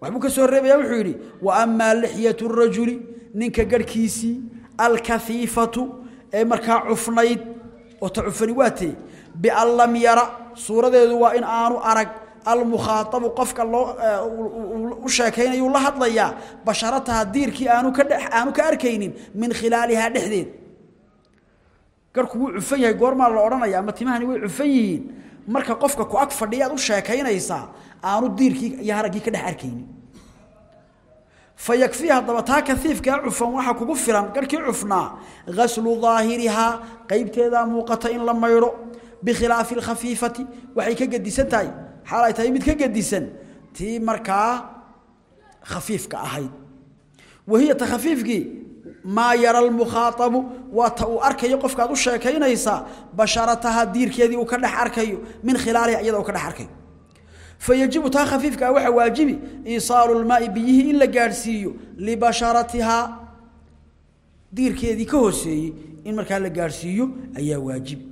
S1: waxbuu ka soo reebaya wuxuu yidhi wa amaa lixyatu rajuli ninka garhkiisii alkafiifatu ee markaa cufnayd oo ta cufani waa tee bian lam yara suuradeedu waa in aanu arag almukhaaabu qofka loo u sheekaynayu la hadlayaa basharataha diirkii aanu ka aanu ka arkaynin min khilaalihaa dhexdeed. Garhku wuu cufan yahay goormaa la odhanaya ama timahani way cufan yihiin marka qofka ku ag fadhiyaad u sheekaynaysaa aanu diirkii iyo haraggii ka dhex arkaynin. Fayakfii haddaba taa kaiifkaa cufan waxaa kugu filan garhkii cufnaa gaslu daahirihaa qaybteedaa muuqata in la maydho bikhilaafi alkhafiifati waxay ka gedisan tahay. Xaal ay tahay mid ka gedisan tii markaa khafiifka ahayd. Wahiya ta khafiifkii maa yara almukhaaabu waa ta uu arkayo qofkaad u sheekaynaysaa basharataha diirkeedii uu ka dhex arkayo min khilaaliha iyada uu ka dhex arkayo. Fayajibu taa khafiifkaa waxaa waajibi iisaalu lmaai biyihii in la gaadhsiiyo libasharatihaa diirkeedii ka hooseeyey in markaa la gaadhsiiyo ayaa waajibi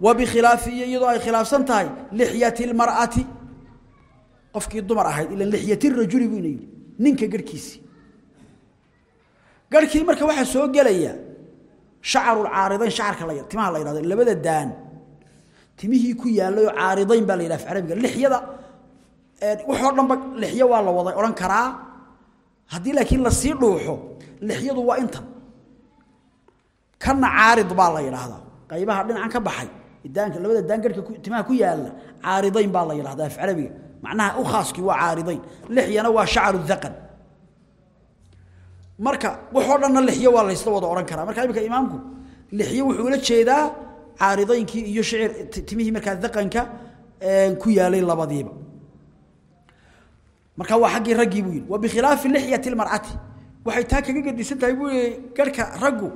S1: wa bikhilaafi iyadoo ay khilaafsan tahay lixyati lmar'ati qofkii dumar ahayd ila lixyati rajuli buu ina yidhi ninka garhkiisii garhkii marka waxaa soo gelaya shacarulcaaridayn shacarka timaha la yidhahdo labada daan. Timihii ku yaallayoo caaridayn baa la yidhaha carabiga lixyada waxoo dhanba lixyo waa la wada odhan karaa. Haddii laakiin la sii dhuuxo lixyadu waa intan. Kana caarid baa la yidhaahdaa qaybaha dhinacan ka baxay daanka labada daan garhka timaha ku yaalla caaridayn baa la yidhahdaa af carabiga macnaha u khaaskii waa caaridayn. Lixyana waa shacaru dhaqan marka waxoo dhanna lixyo waa laysla wada odhan karaa. Marka imika imaamku lixyo wuxuu ula jeedaa caaridaynkii iyo shicir timihii markaa dhaqanka ku yaalay labadiiba. Marka waa xaggii raggii buu yidhi wa bikhilaafi lixyati lmar'ati. Waxay taa kaga gedisan tahay buu yihi garhka raggu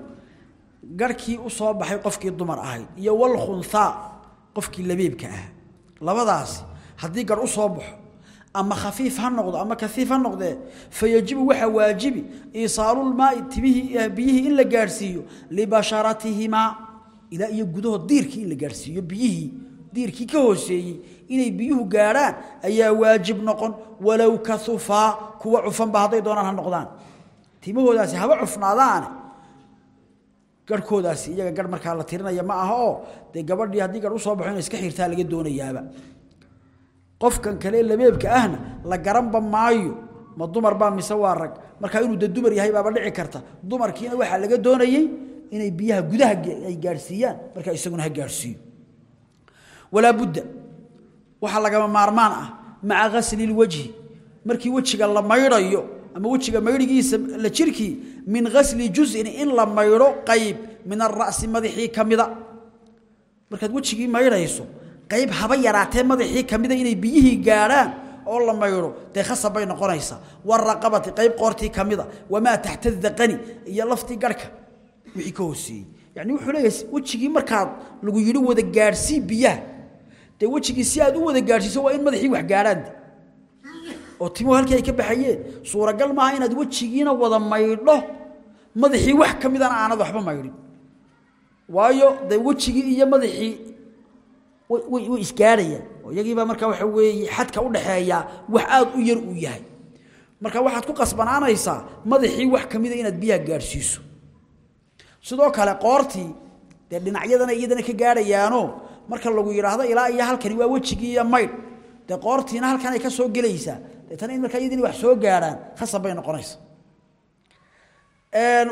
S1: garhkii u soo baxay qofkii dumar ahayd iyo walkhunhaa qofkii labeebka ah. Labadaasi haddii garh u soo baxo ama khafiif ha noqdo ama kaiif ha noqdee fayajibu waxaa waajibi iisaalulmaai timihii biyihii in la gaadhsiiyo libasharatihimaa ilaa iyo gudahood diirkii in la gaadhsiiyo biyihii diirkii ka hooseeyey inay biyuhu gaadhaan ayaa waajib noqon walow kaufaa kuwa cufanba hadday doonaan ha noqdaan. Timahoodaasi haba cufnaadaane. Garhkoodaasi iyaga garh markaa la tirinaya ma aha oo dee gabadhii haddii garh u soo baxo ina iska xirtaa laga doonayaaba qofkan kale labeebka ahna la garanba maayo. Ma dumar baa mise waa rag? Markaa inuu de dumar yahay baaba dhici karta. Dumarkiina waxaa laga doonayey inay biyaha gudaha ay gaadhsiiyaan markaa isaguna ha gaadhsiiyo walaa budda. Waxaa lagama maarmaan ah maca gasli lwajhi markii wejiga la maydhayo ama wejiga maydhigiisa la jirkii min gasli juzin in la maydho qayb min ara'si madaxii ka mida. Markaad wejigii maydhayso qayb haba yaraatee madaxii ka mida inay biyihii gaadhaan oo la maydho dee khasab bay noqonaysaa. Waraqabati qayb qoortii ka mida wamaa taxta daqani iyo laftii wixii ka yani wuxuu leeyahay wejigii markaad lagu yidhi wada gaadhsii biyaha dee wejigii si aad u wada gaadhsiiso waa in madaxii wax gaadhaan oo timuhu halkii ka baxayeen suuragal maaha inaad wejigiina wada maydho madaxii wax ka aanad waxba maydhin waayo dee wejigii iyo madaxii way isgaadhayaan oo iyagiibaa markaa waxa weeye xadka u dhaxeeyaa wax aad u yar uu yahay. Marka waxaad ku qasbanaanaysaa madaxii wax ka inaad biyaha gaadhsiiso sidoo kale qoortii dee dhinacyadana iyadana ka gaadhayaano marka lagu yidhaahdo ilaa iyo halkani waa wejigii iyo maydh dee qoortiina halkan ay ka soo gelaysaa deetana in markaa iyadini wax soo gaadhaan khasab bay noqonaysa.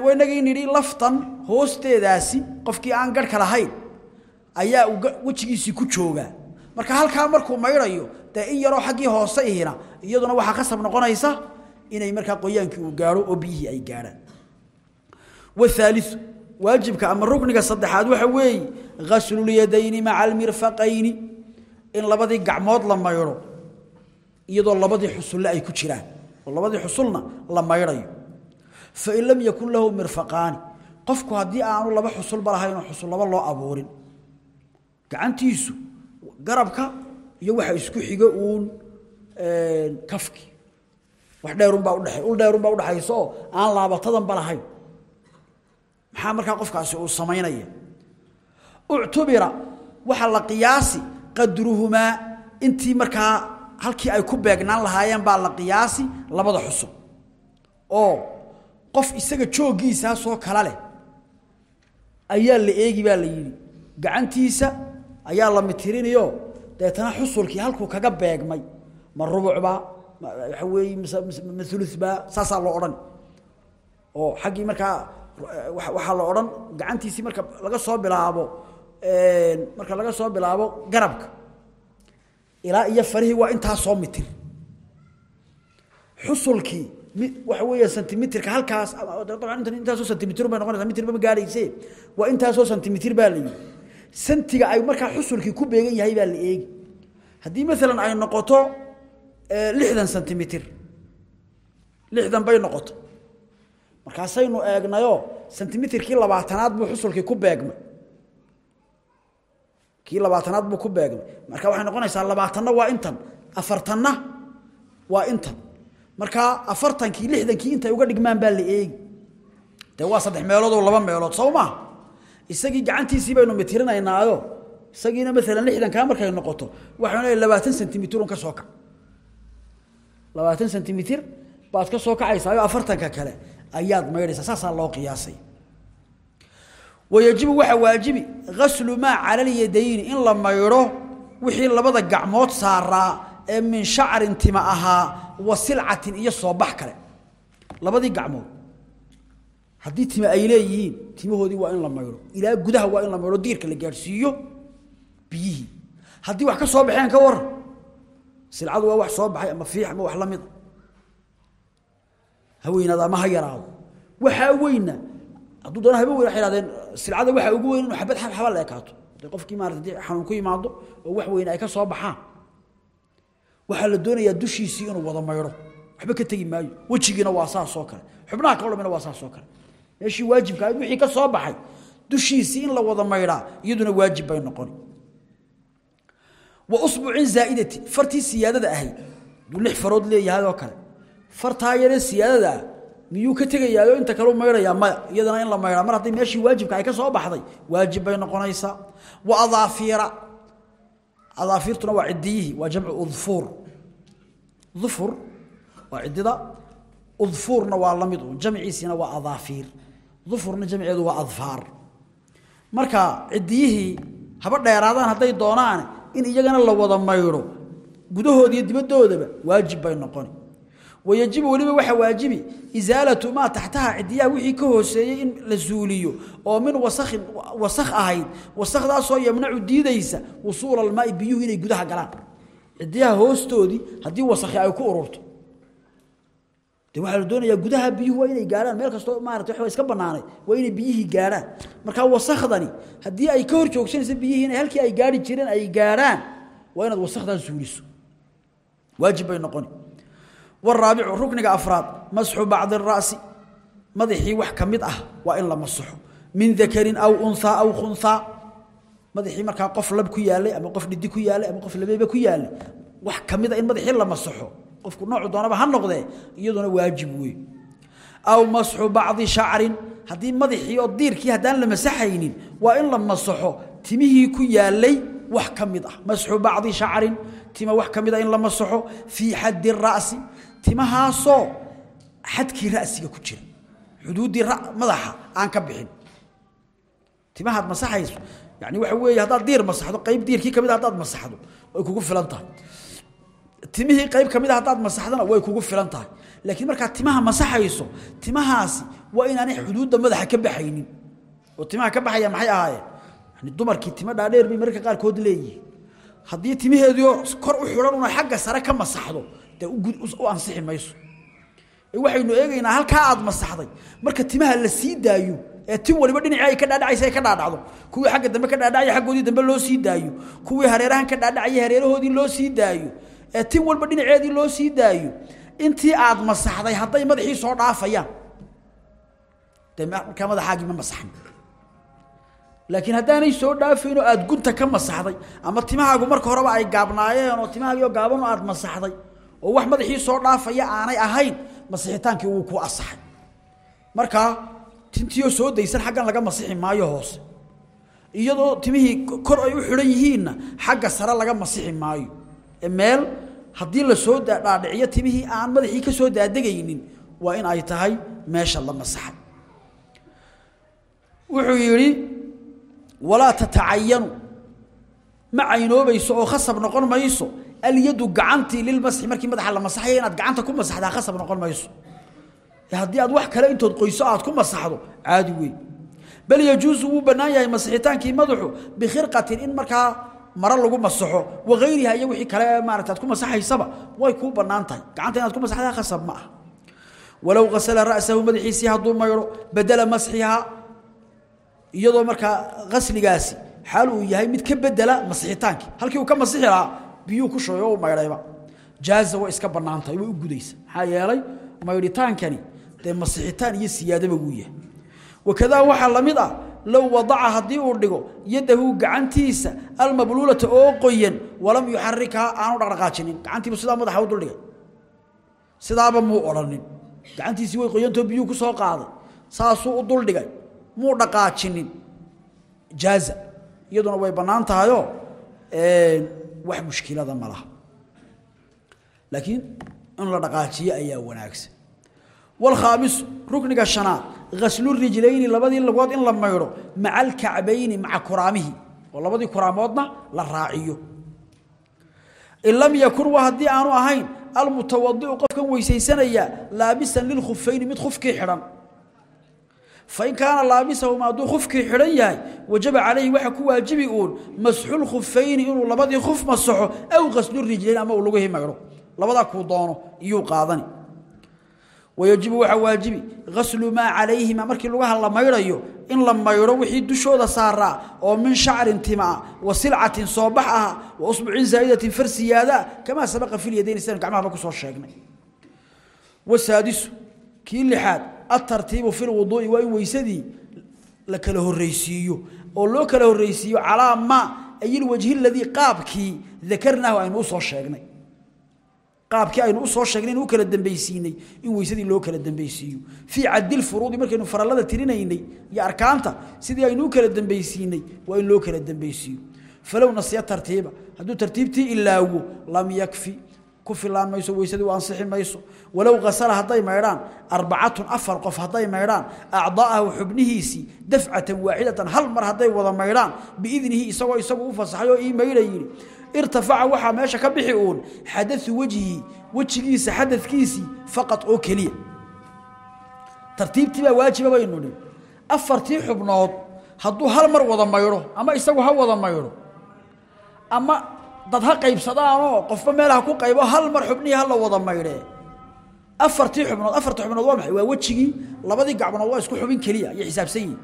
S1: Waynagii nidhi laftan hoosteedaasi qofkii aan garhka lahayn ayaa wejigiisii ku jooga. Marka halkaa markuu maydayo dee in yaroo xaggii hoose ihina iyaduna waxaa kasab noqonaysa inay markaa qoyaankii uu gaao oo biyihii ay gaahaan aali waajibka ama rukniga saddexaad waxa weeye aslulyadayni maca almirfaqayni in labadii gacmood la maydho iyadoo labadii xusulle ay ku jiraan oo labadii xusulna la maydhayo fain lam yakun lahu mirfaqaani qofku haddii aanu laba xusulba lahaynoo xusullaba loo abuurin gacantiisu garabka iyo waxa isku xigo uun kafki. Wax dheerunbaa udhee ul dheerunbaa udhexayso oo aan laabatadanba lahayn. Maxaa markaa qofkaasi uu samaynaya? Uctubira waxaa la qiyaasi qadruhumaa intii markaa halkii ay ku beegnaan lahaayeen baa la qiyaasi labada xusub oo qof isaga jooggiisaasoo kala leh ayaa la eegi baa la yidhi. Gacantiisa ayaa la mitirinayo. Deetana xusulkii halkuu kaga beegmay. Ma rubucba waxa weeye ma thuluthba saasaa loo odhan. Oo xaggii markaa waxaa la odhan gacantiisii marka laga soo bilaabo marka laga soo bilaabo garabka. Ilaa iyo farihii waa intaa soo mitir. Xusulkii waxa weeye sentimitirka halkaas intan intaasoo sentimitir bay noqonaysaa mitir ma gaadhayse waa intaasoo sentimitir baa la yidhi sentiga ay markaa xusulkii ku beegan yahay baa la eegi. Haddii maalan ay noqoto lixdan sentimitir lixdan bay noqoto. Markaasaynu eegnayoo sentimitirkii labaatanaad buu xusulkii ku beegmay. Kii labaatanaad buu ku beegmay. Marka waxay noqonaysaa labaatanna waa intan afartanna waa intan. Markaa afartankii lixdankii intay uga dhigmaan baa la eegi. Dee waa saddex meelood oo laba meelood sow maa isagii gacantiisii baynu mitirinaynaayo isagiina maalan lixdankaa markay noqoto waxaynu leeyahay labaatan sentimitirun ka soo kac. Labaatan sentimitir baad ka soo kacaysaa afartanka kale ayaad maydhaysaa saasaa loo qiyaasay. Wayajibu waxaa waajibi gaslu maa cala lyadayni in la maydho wixii labada gacmood saaraa ee min shacrin tima ahaa wa silcatin iyo soobax kale. Labadii gacmood haddii tima ay leeyihiin timahoodii waa in la maydho ilaa gudaha waa in la maydho diirka la gaadhsiiyo biyihii haddii wax ka soo baxeen ka waran silcadu waa wax soo baxay ama fiix ama wax la mid haweenada ama ha yaraado waxaa weyna hadduu doona habe weyn waxay yidhahdeen silcada waxaa ugu weyn inuu xabad xaba la ekaato dee qofkii maarata xanuun ku yimaado oo wax weyn ay ka soo baxaan waxaa la doonayaa dushiisii inuu wada maydho waxba ka tegi maayo wejigiina waa saas oo kale xubnaha kaloo dhamina waa saas oo kale meeshii waajibka wixii ka soo baxay dushiisii in la wada maydhaa iyaduna waajib bay noqon. Wa usbucin zaa'idati fartii siyaadada ahayd lix farood leeyahay oo kale. Fartaa yaree siyaadada miyuu ka tegayaayo inta kaleu maydhayaa maya iyadana in la maydhaa mar hadday meeshii waajibka ay ka soo baxday waajib bay noqonaysaa wa adaafiira adaafiirtuna waa ciddiyihii waa jamcu udfuur. Dufur waa ciddida. Udfuurna waa la jamciisina waa adaafiir. dhufurna jamceedu waa adfar marka cidiyihi haba dheeraadaan haday doonaan in iyagana la wada mayro gudahood iyo dibadoodaba واجب بين noqon ويجب وليبا وحا واجبي. إزالة ما تحتها عدية وحي كهوسي لزوليو. أو من وسخ وسخ أهيد وسخ ذا سوى يمنع دي ديسة وصول الماء بيوهي لي قدها قلان عدية هوستو دي هدي وسخي أيكو أرورتو. de waaa la doonaya gudaha biyuhu waa inay gaarhaan meel kastoo maarata wa iska banaanay waa inay biyihii gaarhaan markaa wasakhdani haddii ay ka hor joogsanaysa biyihii ina halkii ay gaari jireen ay gaarhaan waa inaad wasakdaa zuuliso waajib bay noqoni. Waraabicu rukniga afraad masxu bacdi ara'si madaxii wax ka mid ah waa in la masaxo min dakarin aw unhaa aw khunhaa madaxii markaa qof lab ku yaalay ama qof dhidi ku yaalay ama qof a qofku nooc doonaba ha noqdee iyaduna waajib weey. Aw masxu ba'dhi sha'rin haddii madaxii oo diirkii hadaan la masaxaynin waa in la masaxo timihii ku yaalay wax ka mid ah. Masxu tima wax ka mid ah in la masaxo fi hadd ar-ra's timahaasoo xadkii ra'siga ku jira. Xuduudii madaxa aan ka bixin. Timahaad masaxayso yani waxa weeye haddaad diir masaxdo qayb diirkii ka mid a haddaad masaxdo way kugu filan timihii qayb ka mid a haddaad masaxdana way kugu filan tahay. Laakiin markaad timaha masaxayso timahaasi waa inaanay xuduudda madaxa ka baxaynin. Oo timaha ka baxaya maxay ahaayeen yani dumarkii timo dhaadheer bay mararka qaarkood leeyihiin. Haddii timaheedio kor u xidhan una xagga sare ka masaxdo dee u ansixi mayso. Waxaynu eegaynaa halkaa aad masaxday. Marka timaha la sii daayo ee tin waliba dhinacii ay ka dhaadhacaysa ay ka dhaadhacdo. Kuwii xagga dambe ka dhaadhacaya xaggoodii dambe loo sii daayo. Kuwii hareerahan ka dhaadhacaya hareerahoodii loo sii daayo ee tin walba dhinaceedii loo sii daayo. Intii aad masaxday hadday madaxii soo dhaafayaan. Markaa madaxaagii ma masaxin laakiin haddaanay soo dhaafayn oo aad gunta ka masaxday. Ama timahaagu marka horeba ay gaabnaayeen oo timahaagii oo gaaban oo aad masaxday oo wax madaxii soo dhaafaya aanay ahayn masixitaankii wuu ku asaxay. Markaa tintiioo soo daysan xaggan laga masixi maayo hoose. Iyadoo timihii kor ay u xidhan yihiinna xagga sare laga masixi maayo meel haddii la soo dhaadhiciyo timihii aan madaxii ka soo daadegaynin waa in ay tahay meesha la masaxay. Wuxuu yidhi walaa tatacayanu ma caynoobayso oo khasab noqon mayso alyadu gacantii lilmasxi markii madaxa la masaxaya inaad gacanta ku masaxdaa khasab noqon mayso. Haddii aad wax kale intood qoyso aad ku masaxdo caadi weyn. Bal yajuusu wuu bannaan yahay masixitaankii madaxu in markaa maro lagu masaxo wakayriha iyo wixii kale maarata ku masaxaysaba way kuu bannaan tahay gacanta inaad ku masaxdaa khasab ma ah walow ra'sahu madaxiisii hadduu maydho bedela masxihaa iyadoo markaa qasligaasi xaal uu yahay mid ka bedela masixitaankii halkii uu ka masixi lahaa ku shubay maydhayba. Jaaza way iska bannaan tahay way u gudaysa. Maxaa yeelay maydhitaankani dee iyo siyaadaba wuu wakadaa waxaa la mid ah low wadaca haddii uu dhigo yadahu gacantiisa almabluulata oo qoyan walam yuxarikhaa aanu dhaqdhaqaajinin. Gacantiibu sidaa madaxa u duldhigay sidaaba muu odhanin. Gacantiisii way qoyantoo biyuu ku soo qaaday. Saasuu u duldhigay muu dhaqaajinin. Jaaza. Iyaduna way bannaan tahayoo wax mushkilada ma laha. Laakiin in la dhaqaajiyo ayaa wanaagsan. Walkhaamisu rukniga shanaad ghaslu rijlayni labadii lagood in la maydho maca alkacbayni maca kuraamihi oo labadii kuraamoodna la raaciyo. In lam yakun wa haddii aanu ahayn almutawadiu qofkan weysaysanaya laabisan lilkhufayni mid khufkii xidhan. Fain kaana laabisahuma hadduu khufkii xidhan yahay wajaba calayhi waxa ku waajibi uun masxulkhufayni inuu labadii khuf masaxo aw ghaslu rijlayn ama uu lugihii maydho labadaa kuu wayajibu waxaa waajibi ghaslu maa calayhima markii lugaha la maydhayo in la maydho wixii dushooda saaraa oo min shacrin timaa wa silcatin soobax ah wa usbucin zaa'idatin far siyaadaa kamaa sabaqa filyadayn sidaan gacmahaba ku soo sheegnay. Wasaadisu kii lixaad atartiibu fi lwuduu'i waa in weysadii la kala horreysiiyo oo loo kala horreysiiyo calaa maa ay ilwajhi aladii qaabkii dakarnaahu aynu u soo sheegnay qaabkii aynu u soo sheegnay inuu kala dambaysiinay in weysadii loo kala dambaysiiyo. Fii cadil furuudi markaynu farallada tirinaynay iyo arkaanta sidii aynu u kala dambaysiinay waa in loo kala dambaysiiyo. Falow nasiya tartiiba hadduu tartiibtii ilaawo lam yakfi ku filaan mayso weysadii u ansixi mayso. Walow qasala hadday maydhaan arbacatun afar qof hadday maydhaan acdaa'ahu xubnihiisii dafcatan waaxidatan hal mar hadday wada maydhaan biidnihi isagoo isagu u fasaxay oo ii maydha yidhi irtafaca waxaa meesha ka bixi uun xadau wejhi wejigiisa xadadkiisii faqad oo keliya. Tartiibtii baa waajiba baynu nihi afartii xubnood hadduu hal mar wada maydho ama isagu ha wada maydho ama dad ha qaybsadaanoo qofba meelaha ku qaybo hal mar xubnihii ha la wada maydhee afartii xubnood afarta xubnood waa maxay? Waa wejigii labadii gacmood waa isku xubin keliya ayay xisaabsan yihiin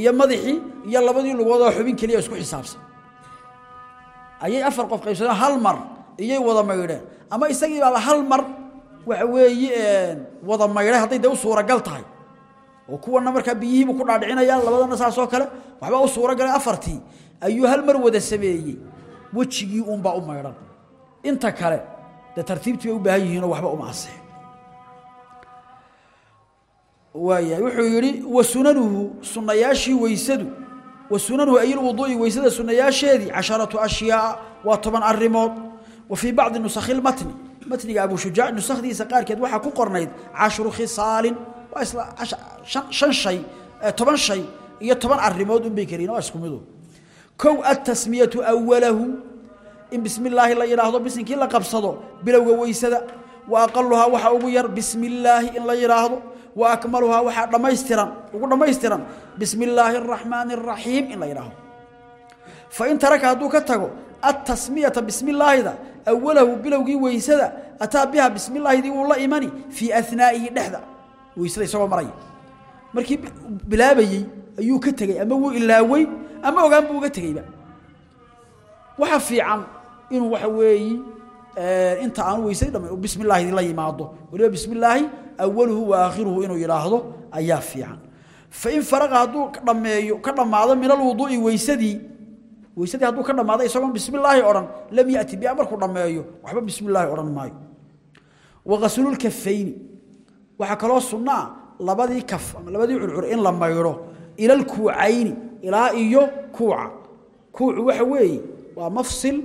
S1: iyo madaxii iyo labadii lugood oo xubin keliya isku xisaabsan ayay afar qof qaybsadeen hal mar iyay wada maydheen ama isagii baaba hal mar waxa weeye wada maydhay hadday dee u suuragal tahay. Oo kuwana markaa biyihiibu ku dhaadhicinayaan labadana saasoo kale waxbaa u suuragalay afartii. Ayuu hal mar wada sameeyey wejigii uunbaa u maydhan. Inta kale dee tartiibtii bay u baahan yihiinoo waxba uma asix waayahay wuxuu yidhi wa sunanuhu sunnayaashii weysadu ay lwuduu'i weysada sunnayaasheedii casharatu ashyaaa waa toban arrimood. Wa fii bacdi nusakhi lmatni matniga abu shujaac nusakhdiisa qaarkeed waxaa ku qornayd cashru khisaalin waa isla shan shay toban shay iyo toban arrimood unbay keliin waa isku midu. Kow atasmiyatu awalahu in bismi illaahi la yidhaahdo bisinkii la qabsado bilowga weysada wa aqaluhaa waxa ugu yar bismi illaahi in la yidhaahdo wa akmaluhaa waxaa dhammaystiran ugu dhammaystiran bismi illaahi araxmaani in la yidhaahdo fain taraka hadduu ka tago atasmiyata bismi illaahida awalahu bilowgii weysada ataa biha bismi llaahidii wuu la imani fii anaa'ihi dhexda. Weysada isagoo maraya markii bilaabayey ayuu ka tegey ama wuu ilaawey ama ogaan buu uga tegeyba waxa fiican inuu waxa weeyi inta aan weysay dham bismi llaahidii la yimaado. Waliba bismi illaahi awaluhu wa aakhiruhu inuu yidhaahdo ayaa fiican. Fain faraqa hadduu dhameeyo ka dhammaado min alwuduu'i weysadii weysadii hadduu ka dhammaado isagoon bismi illaahi odhan lam yati biha markuu dhammeeyo waxba bismi illaahi odhan maayo. Wagaslulkafayni waxaa kaloo sunno ah labadii kaf labadii curcur in la maydho ila alkuucayni ilaa iyo kuuca. Kuucu waxa weeye waa mafsil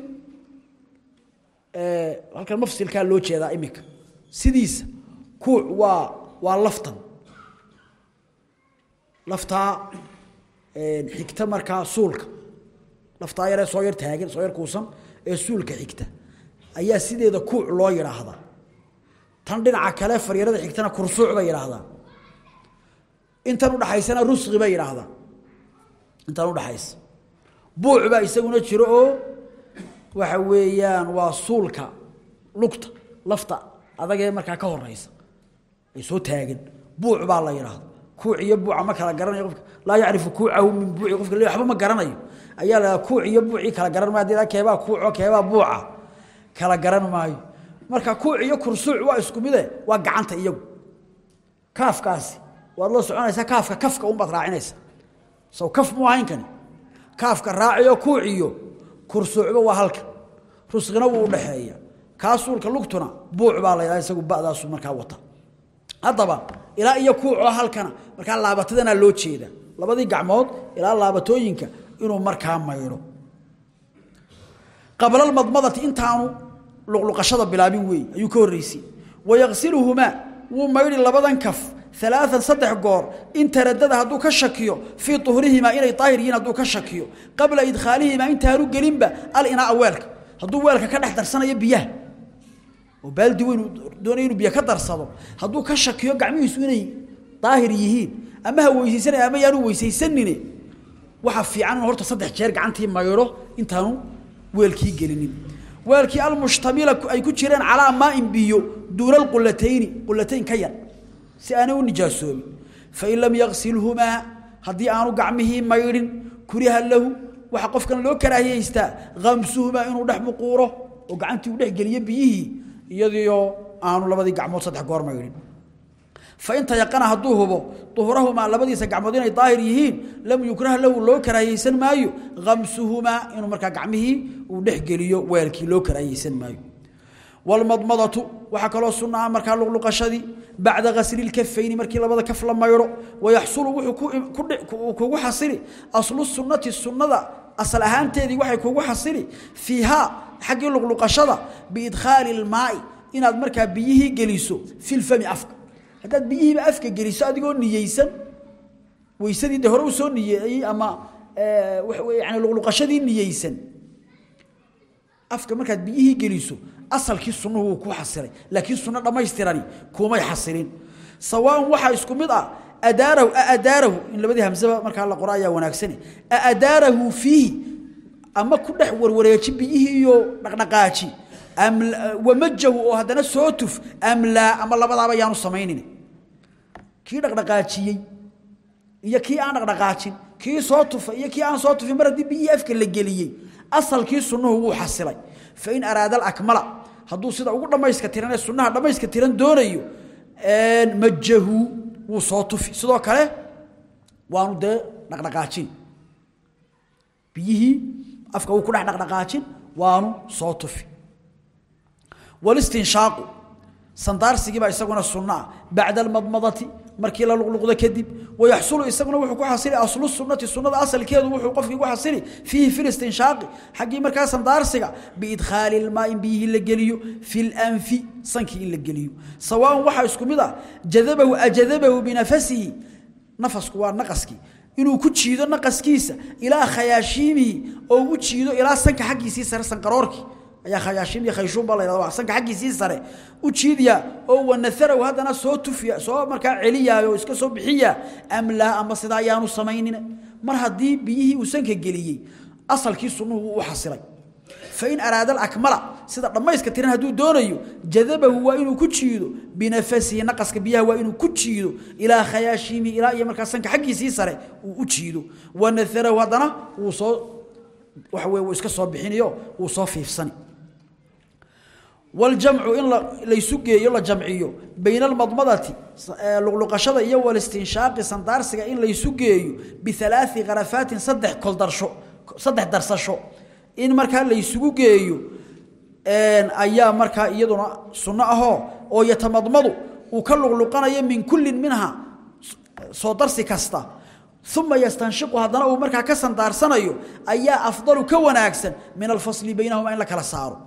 S1: halkan mafsilkaa loo jeedaa iminka. Sidiisa kuuc waa waa laftan. Laftaa xigta markaa suulka. Laftaa yaree soo yar taagan soo yar kuusan ee suulka xigta. Ayaa sideeda kuuc loo yidhaahdaa tan dhinaca kale faryarada xigtana kursuuc bay yidhaahdaa intan udhaxaysana rusqi bay yidhaahdaa intan udhaxaysa buuc baa isaguna jiro oo waxa weeyaan waa suulka lugta lafta adagee markaa ka horeysa ay soo taagan buuc baa la yidhaahda kuuc iyo buuca ma kala garanayo qofka. Laa yacrifu kuucahu min buuci qofka. Le waxba ma garanayo. Ayaa la kuuc iyo buucii kala garan maayo. Hadii keebaa kuuco keebaa buuca kala garan maayo. Marka kuuc iyo kursuuc waa isku mide waa gacanta iyagu. Kaafkaasi waad la soconaysaa kaafka kafka unbaad raacinaysa saw kaf mu ahayn kani? Kaafka raaciyo kuuc kursuucba waa halka. Rusqina wuu udhaxeeya kaa suulka lugtuna buuc baa la yidhaha isagu ba'daasu markaa wata haddaba ilaa iyo kuucoo halkana. Markaa laabatadana loo jeeda. Labadii gacmood ilaa laabatooyinka inuu markaa maydho qablalmadmadati intaanu luqluqashada bilaabin weey ayuu ka horreysay. Wayaqsiluhumaa wuu maydhi labadan kaf alaaan saddex goor. In taradada hadduu ka shakiyo fii uhrihimaa inay daahir yihiin ka shakiyo. Qabla idkhaalihimaa intaanu gelinba alinaaa weelka hadduu weelka ka dhex darsanayo biyaha oo baaldi weyn doonay inuu biyo ka darsado hadduu ka shakiyo gacmihiisu inay daahir yihiin ama ha weysaysanay ama yaanu weysaysanine waxaa fiican inuu horta saddex jeer gacantii maydho intaanu weelkii gelinin. Weelkii almushtamila ay ku jireen calaa maain biyo duuna alqulatayni qulatayn ka yar si aanay u nijaasoobin fain lam yaqsilhumaa haddii aanu gacmihii maydhin kuriha lahu waxaa qofkan loo karaahiyeystaa kamsuhumaa inuu dhex muquuro oo gacantii uu dhex geliyo biyihii iyadiioo aanu labadii gacmood saddex goor maydhin fain tayaqana hadduu hubo uhrahumaa labadiisa gacmood inay daahir yihiin lam yukrah lahu loo karaahiyeysan maayo kamsuhumaa inuu markaa gacmihii uu dhex geliyo weelkii loo karaahiyeysan maayo. Wlmadmadatu waxaa kaloo sunaa markaa luqluqashadii bacda gasli lkafayni markii labada kaf la maydho wayaxsulu wuxuu kugu xasili aslu sunati sunada asal ahaanteedii waxay kugu xasili fiihaa xaggii luqluqashada biidkhaali lmaai inaad markaa biyihii geliso fi lfami afka. Haddaad biyihiiba afka geliso adigoo niyeysan weysadii de hore u soo niyeeyey ama yani luqluqashadii niyeysan. Afka markaad biyihii geliso asalkii sunnuhu ku xasilay laakiin sunno dhammaystirani kumay xasilin sawaan waxaa isku mid ah adaarahu adaarahu in labadii hamsaba markaa la qoro ayaa wanaagsane adaarahu ama ku dhex warwareeji biyihii iyo dhaqdhaqaaji. Wamajahu oo haddana soo tuf amlaa ama labadaaba yaanu samaynin. Kii dhaqdhaqaajiyey iyo kii aan dhaqdhaqaajin kii soo tufay iyo kii aan soo tufin mar haddii biyihii afka la geliyey asalkii sunnuhu wuu xasilay. Fain araada alakmala hadduu sida ugu dhammayska tiran ee sunnaha dhammayska tiran doonayo majahu wuu soo tufi. Sidoo kale waanu dee dhaqdhaqaajin. Biyihii afka wuu ku dhex dhaqdhaqaajin waanu soo tufi. Walistinshaaqu sandaarsigiibaa isaguna sunno ah bacda almadmadati markii la luqluqdo kadib wayaxsulu isaguna wuxuu ku xasili aslu sunnati sunnada asalkeedu wuxuu qofkii ku xasili fiihi fi listinshaaqi xaggii markaa sandaarsiga biidkhaali lmaa in biyihii la geliyo fi lanfi sankii in la geliyo. Sawaan waxaa isku mid ah jadabahu ajadabahu binafasihi nafasku waa naqaskii. Inuu ku jiido naqaskiisa ilaa khayaashiimihi oo u jiido ilaa sanka xaggiisii sare sanqaroorkii ayaa khayaashiim iyo khayshuum baa la yidhahda sanka xaggiisii sare. U jiidiya oo wanaharaw haddana soo tufiya soo markaa celiyaayo oo iska soo bixiya am laa ama sidaa ayaanu samaynina. Mar haddii biyihii uu sanka geliyey asalkii sunnuhu wuu u xasilay fain araada alakmala sida dhammayska tiran hadduu doonayo jadabahu waa inuu ku jiido binafasihi naqaska biyaha waa inuu ku jiido ilaa khayaashiimihi ilaa iyo markaa sanka xaggiisii sare uu u jiido. Wanaharahu haddana wuu soo waxa weye wuu iska soo bixinayo wuu soo fiifsani. Waljamcu in laysu geeyo la jamciyo bayna almadmadati luqluqashada iyo walistinshaaqi sandaarsiga in laysu geeyo bialaai karafaatin saddex koldarsho saddex darsasho. In markaa laysugu geeyo ayaa markaa iyaduna sunno ahoo oo yatamadmadu uu ka luqluqanayo min kullin minha soo darsi kasta uma yastanshiqu haddana uu markaa ka sandaarsanayo ayaa afdalu ka wanaagsan min alfasli baynahuma in la kala saaro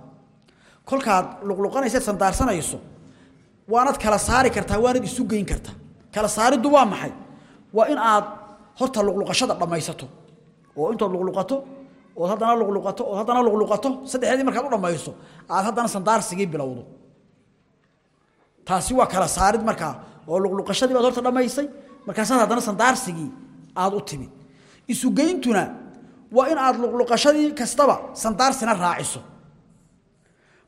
S1: kolkaad luqluqanaysa sandaarsanayso waanad kala saari kartaa waanad isu geyn kartaa kala saariddu waa maxay waa in aad horta luqluqashada dhammaysato oo intood luqluqato ood haddana luqluqato ood haddana luqluqato saddexdeedii markaad u dhammayso aad haddana sandaarsigii bilowdo taasi waa kala saarid markaa oo luqluqashadii baad horta dhammaysay markaasaad haddana sandaarsigii aad u timid. Isugeyntuna waa in aad luqluqashadii kastaba sandaarsina raaciso.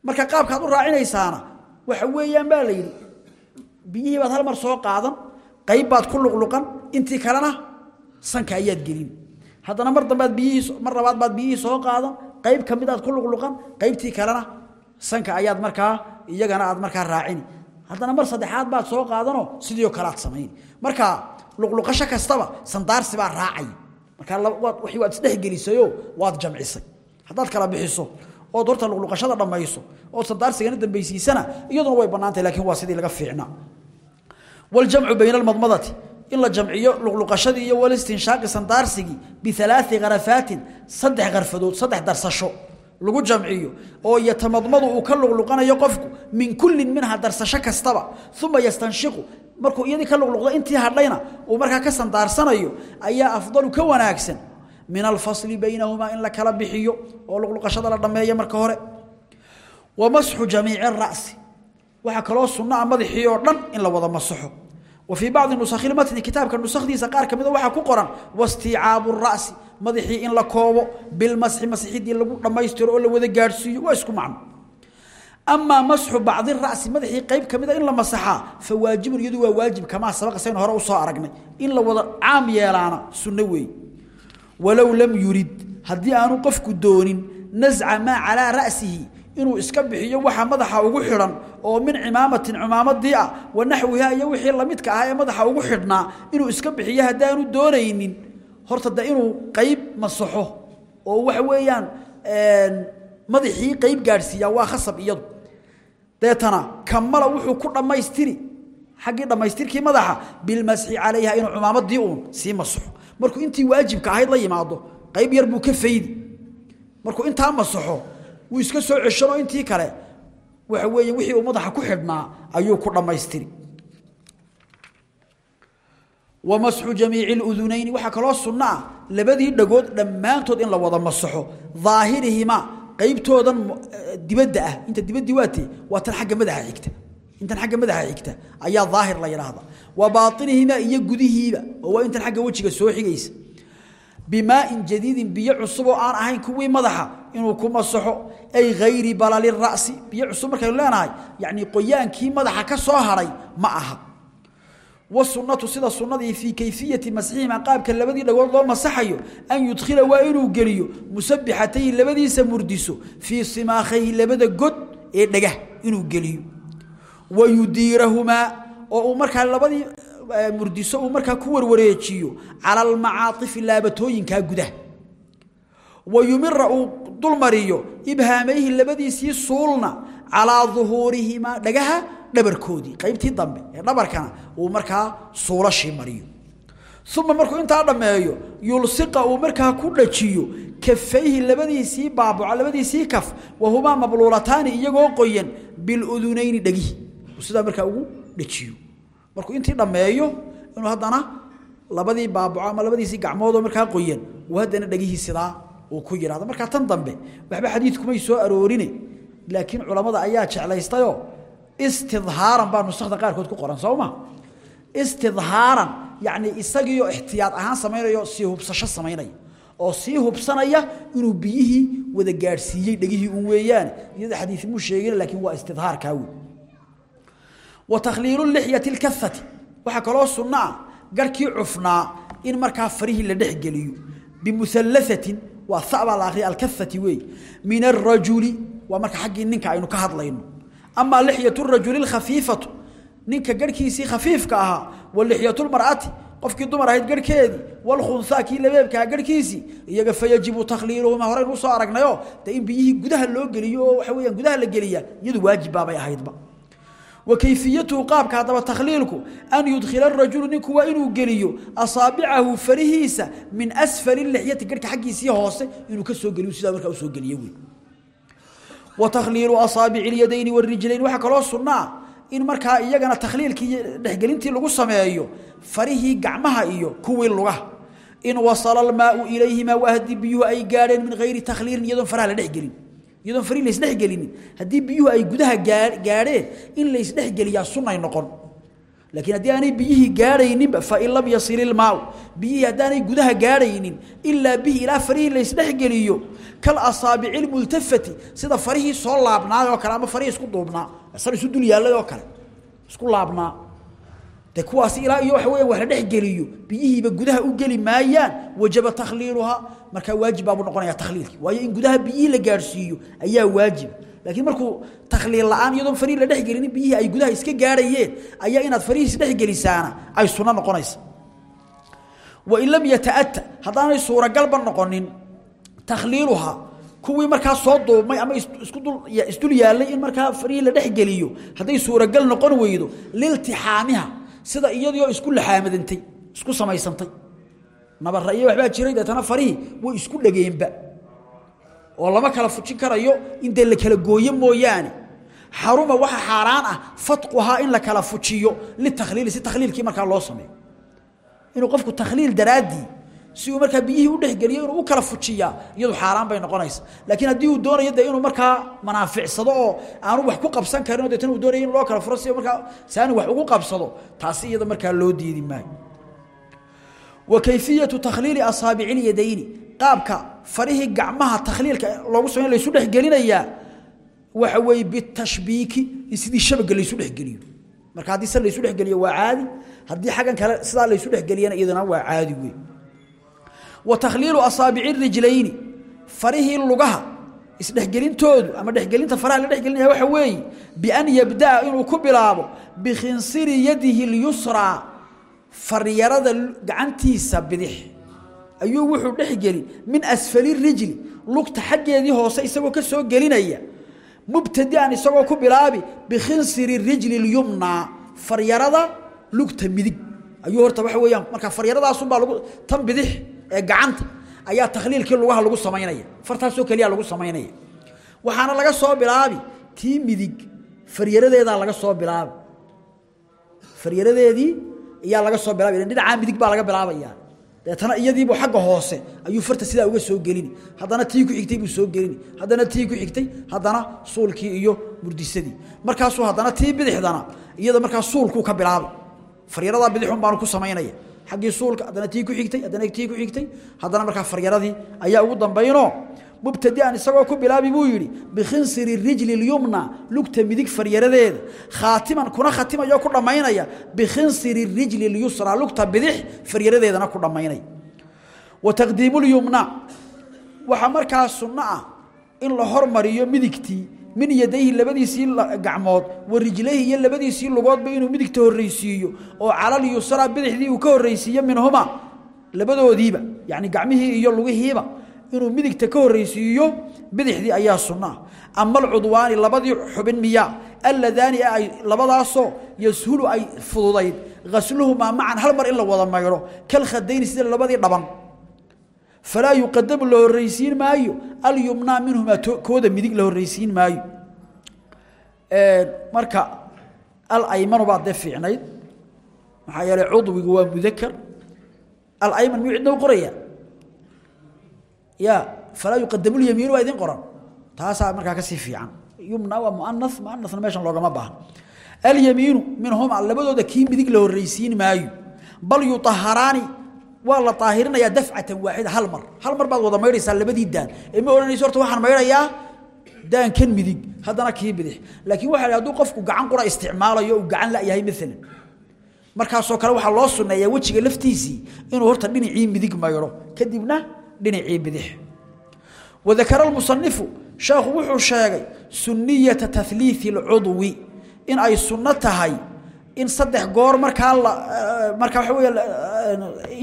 S1: Marka qaabkaad u raacinaysaana waxa weeyaan baa la yidhi biyihii baad hal mar soo qaadan qayb baad ku luqluqan intii kalena sanka ayaad gelin. Haddana mar dambaad biyihii mar labaad baad biyihii soo qaadan qayb ka midaad ku luqluqan qaybtii kalena sanka ayaad markaa iyagana aad markaa raacini. Haddana mar saddexaad baad soo qaadanoo sidii oo kale aad samayn. Marka luqluqasho kastaba sandaarsi baa raacay. Marka waad isdhexgelisayoo waad jamcisay. Haddaad kala bixiso ood horta luqluqashada dhammayso ood sandaarsigana dambaysiisana iyaduna way bannaantahy lakiin waa sidii laga fiicnaa. Waljamcu bayna almadmadati in la jamciyo luqluqashadii iyo walistinshaaqi sandaarsigii bialaai karafaatin saddex karfadood saddex darsasho lagu jamciyo oo yatamadmadu uu ka luqluqanayo qofku min kullin minha darsasho kastaba uma yastanshiqu markuu iyadii ka luqluqdo intii hadhayna uu markaa ka sandaarsanayo ayaa afdalu ka wanaagsan. Min alfasli baynahumaa in la kala bixiyo oo luqluqashada la dhammeeyo marka hore. Wa masxu jamiici ara'si waxaa kaloo sunnaa madaxii oo dhan in la wada masaxo wa fii bacdi nusakhi lmatni kitaabka nusakhdiisa qaar ka mida waxaa ku qoran wastiicaabu ra'si madaxii in la koobo bilmasxi masixidii lagu dhammaystiro oo la wada gaadhsiiyo waa isku macno amaa masxu bacdi ra'si madaxii qayb ka in la masaxaa fa waajibun iyadu waa waajib kamaa sabaqa saynu hore u soo aragnay. In la wada caam yeelaana sunno weeye walow lam yurid haddii aanu qofku doonin nasca maa calaa ra'sihi inuu iska bixiyo waxa madaxa ugu xidhan oo min cimaamatin cimaamadii ah wa naxwiha iyo wixii lamidka ah ee madaxa ugu xidhnaa inuu iska bixiyo haddaanu doonaynin. Horta de inuu qayb masaxo oo waxa weeyaan madaxii qayb gaadhsiiyaa waa khasab iyadu deetana kamala wuxuu ku dhammaystiri xaggii dhammaystirkii madaxa bilmasxi calayha inuu cimaamadii uun sii masaxo. Markuu intii waajibka ahayd la yimaado qayb yar buu ka faydi. Markuu intaa masaxo wuu iska soo ceshanoo intii kale. Waxa weeye wixii uu madaxa ku xidhnaa ayuu ku dhammaystiri wa masxu jamiici ludunayni waxaa kaloo sunno ah labadii dhagood dhammaantood in la wada masaxo. Daahirihimaa qaybtoodan dibadda ah. Inta dibaddii waatee waa tan agga madaxa xigta. Intan xagga madaxa xigta. Ayaa daahir la yidhaahda wa baainihimaa iyo gudihiiba oo waa intan xagga wejiga soo xigaysa. Bimaain jadiidin biyo cusub oo aan ahayn kuwii madaxa inuu ku masaxo. Ay hayri balali ra'si biyo cusub markaynu leenahay yacnii qoyaankii madaxa ka soo hadhay ma aha wasunnatu sida sunnadii fii kayfiyati masxihima qaabka labadii dhagood loo masaxayo an yudkhila waa inuu geliyo musabixatayhi labadiisa murdiso fii simaakhayhi labada god ee dhegah inuu geliyo wa yudiirahumaa oo uu markaa labadii murdiso uu markaa ku warwareejiyo cala almacaaifi laabatooyinkaa gudaha wa yumira uu dulmariyo ibhaamayhi labadiisii suulna calaa duhuurihimaa dhagaha dhabarkoodii qaybtii dambe ee dhabarkana uu markaa suulashii mariyo. Uma markuu intaa dhammeeyo yulsiqa uu markaa ku dhajiyo kafayhi labadiisii baabuca labadiisii kaf wahumaa mabluulataani iyagoo qoyan biludunayni dhegihi sidaa markaa ugu dhajiyo. Markuu intii dhammeeyo inuu haddana labadii baabuco ama labadiisii gacmoodoo markaa qoyan uu haddana dhegihii sidaa uu ku yidhahdo markaa tan dambe waxba xadiidkumay soo aroorine laakiin culammada ayaa jeclaystayoo istidhaaran baa nusakda qaarkood ku qoran soo istidhaaran yacni isagiioo ixtiyaad ahaan samaynayo sii hubsasho samaynaya oo sii hubsanaya inuu biyihii wada gaadhsiiyey dhegihii un weeyaan. Iyada xadiis muu sheegin laakiin waa istidhaarkaa wey wa takhliilu lixyati lkafati waxaa kaloo sunno ah garhkii in markaa farihii la dhex geliyo. Bimuhallahatin waa habaa la akhriya alkafati wey min arajuli waa marka xaggii ninka aynu ka hadlayno amaa lixyatu rajuli lkhafiifatu ninka garhkiisii khafiifka ahaa wa lixyatu lmar'ati qofkii dumar ahayd garhkeedii walkhunhaa kii labeebkaha garhkiisii iyaga fayajibu takhliiluhuma horaynu u soo aragnayo dee in biyihii gudaha loo geliyo oo waxa weyaan gudaha la geliya iyadu waajib baabay ahaydba wa kayfiyatuhu qaabka haddaba takhliilku an yudkhila arajulu ninku waa inuu geliyo asaabicahu farihiisa min asfali lixyati garhka xaggiisii hoose inuu ka soo geliyo sidaa markaa u soo geliyo wey wa takhliilu asaabici اlyadayni wاrijlayn waxaa kaloo sunnaa in markaa iyagana takhliilkii dhexgelintii lagu sameeyo farihii gacmaha iyo kuwii lugaha in wasala almaau ilayhima waa haddii biyuhu ay gaadheen min hayri takhliilin iyadoon faraha la dhexgelin iyadoon farihi laysdhexgelinin haddii biyuhu ay gudaha gaadheen in laysdhexgeliyaa sunnay noqon laakiin haddii aanay biyihii gaadhayninba fain lam yasil ilmaau biyihii haddaanay gudaha gaadhaynin ilaa bihi ilaa farihii laysdhexgeliyo kal asaabici lmultafati sida farihii soo laabnaay oo kale ama farihii isku duubnaa. San isu dul yaallay oo kale isku laabnaa. De kuwaasi ilaa iyo waxa weya wax la dhexgeliyo biyihiiba gudaha u geli maayaan wajaba takhliiluhaa markaa waajib baabuu noqonaya takhliilki waayo in gudaha biyihii la gaadhsiiyo ayaa waajiba laakiin markuu takhliil la'aan iyadoon farihii la dhexgelinin biyihii ay gudaha iska gaadhayeen ayaa inaad farihiis dhexgelisaana ay sunno noqonaysa. Wain lam yataata haddaanay suuragalba noqonin takhliiluhaa kuwii markaa soo duubmay ama isdul yaallay in markaa farihii la dhexgeliyo hadday suuragal noqon weydo liltixaamiha sida iyadioo isku laxaamadantay isku samaysantay. Nabara iyo waxbaa jiray deetana farihii way isku dhegeenba oo lama kala fujin karayo in dee la kala gooyo mooyaane. Xaruma waxa xaaraan ah fatquhaa in la kala fujiyo litakhliili si takhliilkii markaa loo sameeyo. Inuu qofku takhliil daraaddii si uu markaa biyihii u dhexgeliyo inuu u kala fujiyaa iyadu xaaraan bay noqonaysa laakiin haddii uu doonayo dee inuu markaa manaaficsado oo aanu wax ku qabsan karin o deetana uu doonaya in loo kala furo si markaa saani wax ugu qabsado taasi iyada markaa loo diidi maayo. Wa kayfiyatu takhliili asaabici lyadayni qaabka farihii gacmaha takhliilka loogu samey laysu dhexgelinayaa waxa weeye bitashbiiki in sidii shabaga laysu dhexgeliyo marka haddii se laysu dhexgeliyo waa caadi haddii xaggan kale sidaa laysu dhexgeliyana iyadana waa caadi wey wa takhliilu asaabici rijlayni farihii lugaha isdhexgelintoodu ama dhexgelinta faraha la dhexgelinaya waxa weeye bian yabda'a inuu ku bilaabo bikhinsiri yadihi اlyusraa faryarada gacantiisa bidix ayuu wuxuu dhexgeli min asfali rijli lugta xaggeedii hoose isagoo ka soo gelinaya. Mubtadian isagoo ku bilaabi bikhinsiri rijli اlyumnaa faryarada lugta midig. Ayuu horta waxa weeyaan markaa faryaradaasumbaa lagu tan bidix ee gacanta ayaa takhliilkii lugaha lagu samaynaya fartaasoo keliya lagu samaynaya. Waxaana laga soo bilaabi tii midig faryaradeedaa laga soo bilaabi. Faryaradeedii ayaa laga soo bilaabi dhinacaa midig baa laga bilaabayaa deetana iyadiibuu xagga hoose ayuu farta sidaa uga soo gelini haddana tii ku xigtay buu soo gelini haddana tii ku xigtay haddana suulkii iyo murdisadii. Markaasuu haddana tii bidixdana iyada markaa suulkuu ka bilaabay faryaradaa bidixun baanu ku samaynaya xaggii suulka haddana tii ku xigtay haddana tii ku xigtay haddana markaa faryaradii ayaa ugu dambaynoo mubtadian isagoo ku bilaabi buu yidhi bikhinsiri rijli اlyumna lugta midig faryaradeeda khaatiman kuna khatimayo ku dhammaynaya bikhinsiri rijli اlyusra lugta bidix faryaradeedana ku dhammaynaya wa taqdiimu اlyumna waxaa markaa sunno ah in la hormariyo midigtii min yadayhi labadiisii gacmood wa rijlayhi iyo labadiisii lugoodba inuu midigta horraysiiyo oo calal yusra bidixdii uu ka horraysiiyo minhuma labadoodiiba yacni gacmihii iyo lugihiiba inuu midigta ka horraysiiyo bidixdii ayaa sunno ah ama alcudwaani labadii xubin miyaa alladaani ay labadaasoo yashulu ay fududayd. Hasluhumaa macan hal mar in la wada maydho kalkhadayni sida labadii dhaban. Falaa yuqadamu la horraysiin maayo alyumnaa minhumaa kooda midig la horraysiin maayo. Marka alaymanu baa dee fiicnayd. Maxaa yeeley cudwigu waa mudakar alayman miyuu cidna u qoraya ya falaa yuqadamu lyamiinu waa idin qoran. Taasaa markaa ka sii fiican. Yumna waa muana muanasna meeshan loogama baahno alyamiinu minhumaa labadooda kii midig la horraysiin maayo. Bal yuaharaani waa la daahirinayaa dafcatan waaxida hal mar. Hal mar baad wada maydhaysaa labadii daan. Ee ma odhanayso horta waxaan maydhayaa daankan midig haddana kii bidix laakiin waxa la hadduu qofku gacan qura isticmaalayo uu gacan la'yahay maalan markaasoo kale waxaa loo sunneeyaa wejiga laftiisii inuu horta dhinacii midig maydho kadibna dhinacii bidix. Wadakara almusanifu sheekhu wuxuu sheegay sunniyata tahliifi alcudwi in ay sunno tahay in saddex goor markaa la markaa waxa weeye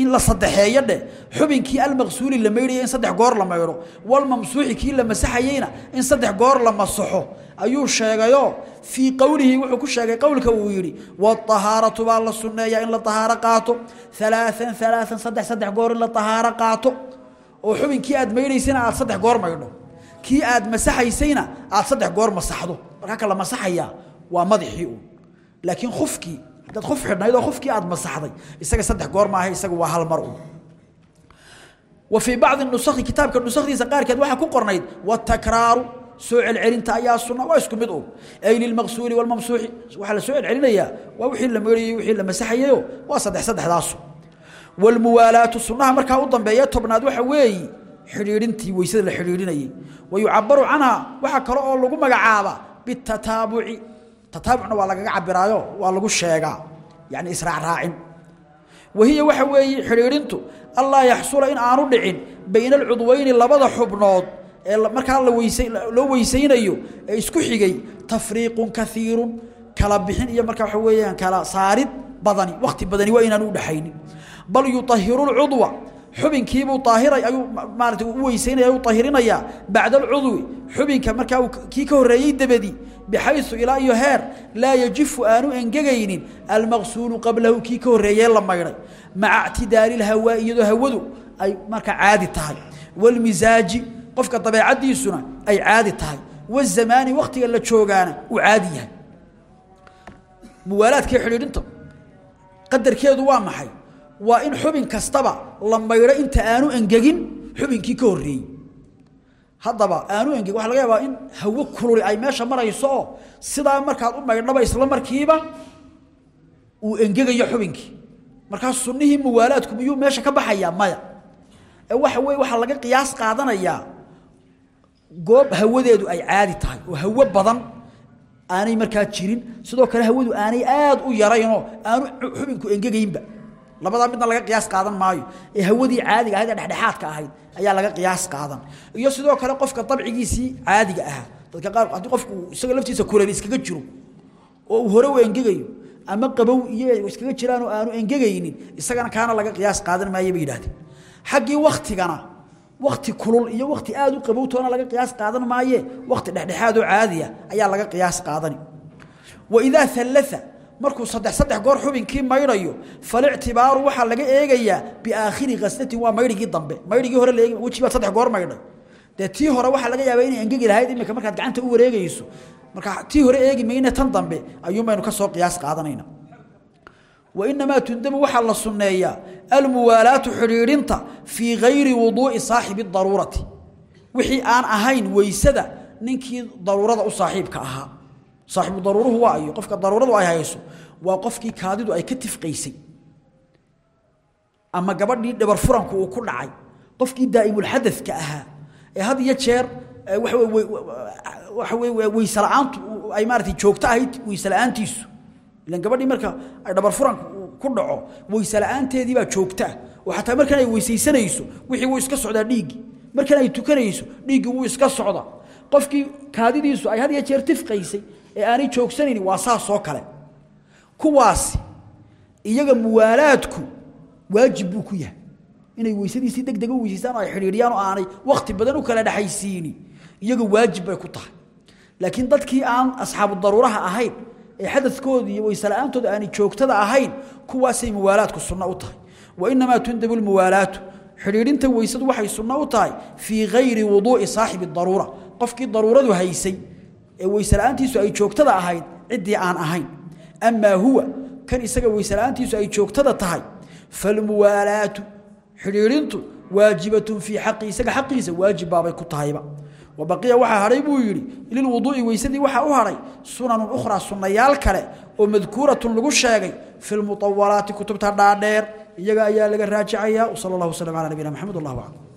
S1: in la saddexeeyo dheh xubinkii almaqsuuli la maydhaya in saddex goor la maydho walmamsuuxi kii la masaxayeyna in saddex goor la masaxo. Ayuu sheegayoo fii qowlihi wuxuu ku sheegay qowlka uu yidhi waahaaratu baa la sunneeyaa in la tahaaro qaato alaaan alaaan saddex saddex goor in la tahaaro qaato oo xubinkii aad maydhaysayna aad saddex goor maydho. Kii aad masaxaysayna aad saddex goor masaxdo. Markaa ka la masaxayaa waa madaxii uun laakiin khufkii haddaad khuf xidhnayd oo khufkii aad masaxday isaga saddex goor maaha isaga waa hal mar uun wa fii bacdi nusakhi kitaabka nusakdiisa qaarkeed waxaa ku qornayd watakraaru soo celcelinta ayaa sunna waa isku mid uun ay lilmaqsuuli walmamsuuxi waxaa la soo celcelinayaa waa wixii la meedhayey wixii la masaxayeyo waa saddex saddexdaasu walmuwaalaatu sunnaha markaa u dambeeya tobnaad waxa weeyi xidhiidhintii weysada la xidhiidhinayey wa yucabaru canha waxaa kale oo lagu magacaabaa bitataabuci tataabucna waa lagaga cabiraayo waa lagu sheegaa yani israacraacin wahiya waxa weeye xidhiidhintu allaa yaxsula in aanu dhicin bayna alcudweyni labada xubnood ee markaa loo weysaynayo ee isku xigay tafriiqun kaiirun kala bixin iyo markaa waxa weeyaan kala saarid badani wakhti badani waa inaan u dhexaynin bal yuahiru cudwa. Xubinkiibuu aahiray ayuu maarata u weyseynaya u ahirinayaa bacda alcudwi xubinka markaa kii ka horreeyey dabadi bixaysu ilaa iyo heer laa yajifu aanu engegaynin almaqsuulu qablahu kii ka horreeyee la maydhay. Maca ictidaari lhawaa hawadu ay markaa caadi tahay. Walmisaaji qofka dabeecadiisuna ay caadi tahay. Wazamaani wakhtiga la joogaana uu caadi yahay. Muwaalaadkai xidhiidhinta qadarkeedu waa maxay? Waa in xubin kastaba la maydho inta aanu engegin xubinkii ka horreeyey. Haddaba aanu engegin waxa laga yaabaa in hawo kululi ay meesha marayso oo sidaa markaad u maydhaba isla markiiba uu engegayo xubinkii. Markaa sunnihii muwaalaadku miyuu meesha ka baxayaa maya? Ee waxa weye waxaa laga qiyaas qaadanayaa goob hawadeedu ay caadi tahay oo hawo badan aanay markaa jirin. Sidoo kale hawadu aanay aad u yaraynoo aanu xubinku engegaynba labadaa midna laga qiyaas qaadan maayo. Ee hawadii caadiga ahayd ee ahayd ayaa laga qiyaas qaadan. Iyo sidoo kale qofka dabcigiisii caadiga ahaa. Dadka qaar haddii qofku isaga laftiisa kuleyl iskaga jiro oo uu hore u engegayo ama qabow iyo iskaga jiraan oo aanu engegaynin isagana kaana laga qiyaas qaadan maayo bay yidhahdeen xaggii waktigana wakti kulul iyo wakti aad u qabowtoona laga qiyaas qaadan maaye wakti dhexdhexaad oo caadiya ayaa laga qiyaas qaadani. Waidaa alaa markuu saddex saddex goor xubinkii maydhayo falictibaaru waxaa laga eegayaa biaakhiri khaslatin waa maydhigii dambe. Maydhigii hore laeeg weji baad saddex goor maydhay. Dee tii hore waxaa laga yaabaa inay engegi lahayd imika markaad gacanta u wareegayso. Marka tii hore eegi mayne tan dambe ayuunbaynu ka soo qiyaas qaadanayna. Wainamaa tundamu waxaa la sunneeyaa almuwaalaatu xidhiidhinta fii gayri wuduu'i saaxibi daruurati wixii aan ahayn weysada ninkii daruurada u saaxiibka ahaa saaxibu daruuruhu waa ayo qofka daruuradu ay hayso waa qofkii kaadidu ay ka tifqaysay ama gabadhii dhabar furanku uu ku dhacay qofkii daa'imulxadadka ahaa ee had iyo jeer waxa wey weyse la'aantu ay maarata joogto ahayd weyse la'aantiisu ilan gabadhii marka ay dhabar furanku ku dhaco weyse la'aanteedii baa joogtaa oo xataa markan ay weysaysanayso wixii wuu iska socdaa dhiiggii markan ay tukanayso dhiiggii wuu iska socdaa ee aanay joogsanayni waa saasoo kale. Kuwaasi iyaga muwaalaadku waajib ku yahay. Inay weysadiisii deg u weysaystaan oo ay xidhiidhiyaan oo aanay wakhti badan u kala dhexaysiini iyaga waajib bay ku tahay. Laakiin dadkii aan asxaabu daruuraha ahayn ee xadadkooda iyo weysela'aantooda aanay joogtada ahayn kuwaasay muwaalaadku sunno u tahay. Wa inamaa tundabu lmuwaalaatu xidhiidhinta weysadu waxay sunno u tahay fii gayri wuduu'i saaxibi daruura. Qofkii daruuradu haysay ee weysela'aantiisu ay joogtada ahayd ciddii aan ahayn. Amaa huwa kan isaga weysela'aantiisu ay joogtada tahay falmuwaalaatu xidhiidhintu waajibatun fii xaqi isaga xaqiisa waajib baabay ku tahayba. Wabaqiya waxaa hadhay buu yidhi lilwuduu'i weysadii waxaa u hadhay sunanun ukhraa sunnayaal kale oo madkuuratun lagu sheegay fi lmuawalaati kutubta dhaadheer iyaga ayaa laga raajicaya sala allahu wasalam calaa nabiyina maxamed wallahu aclam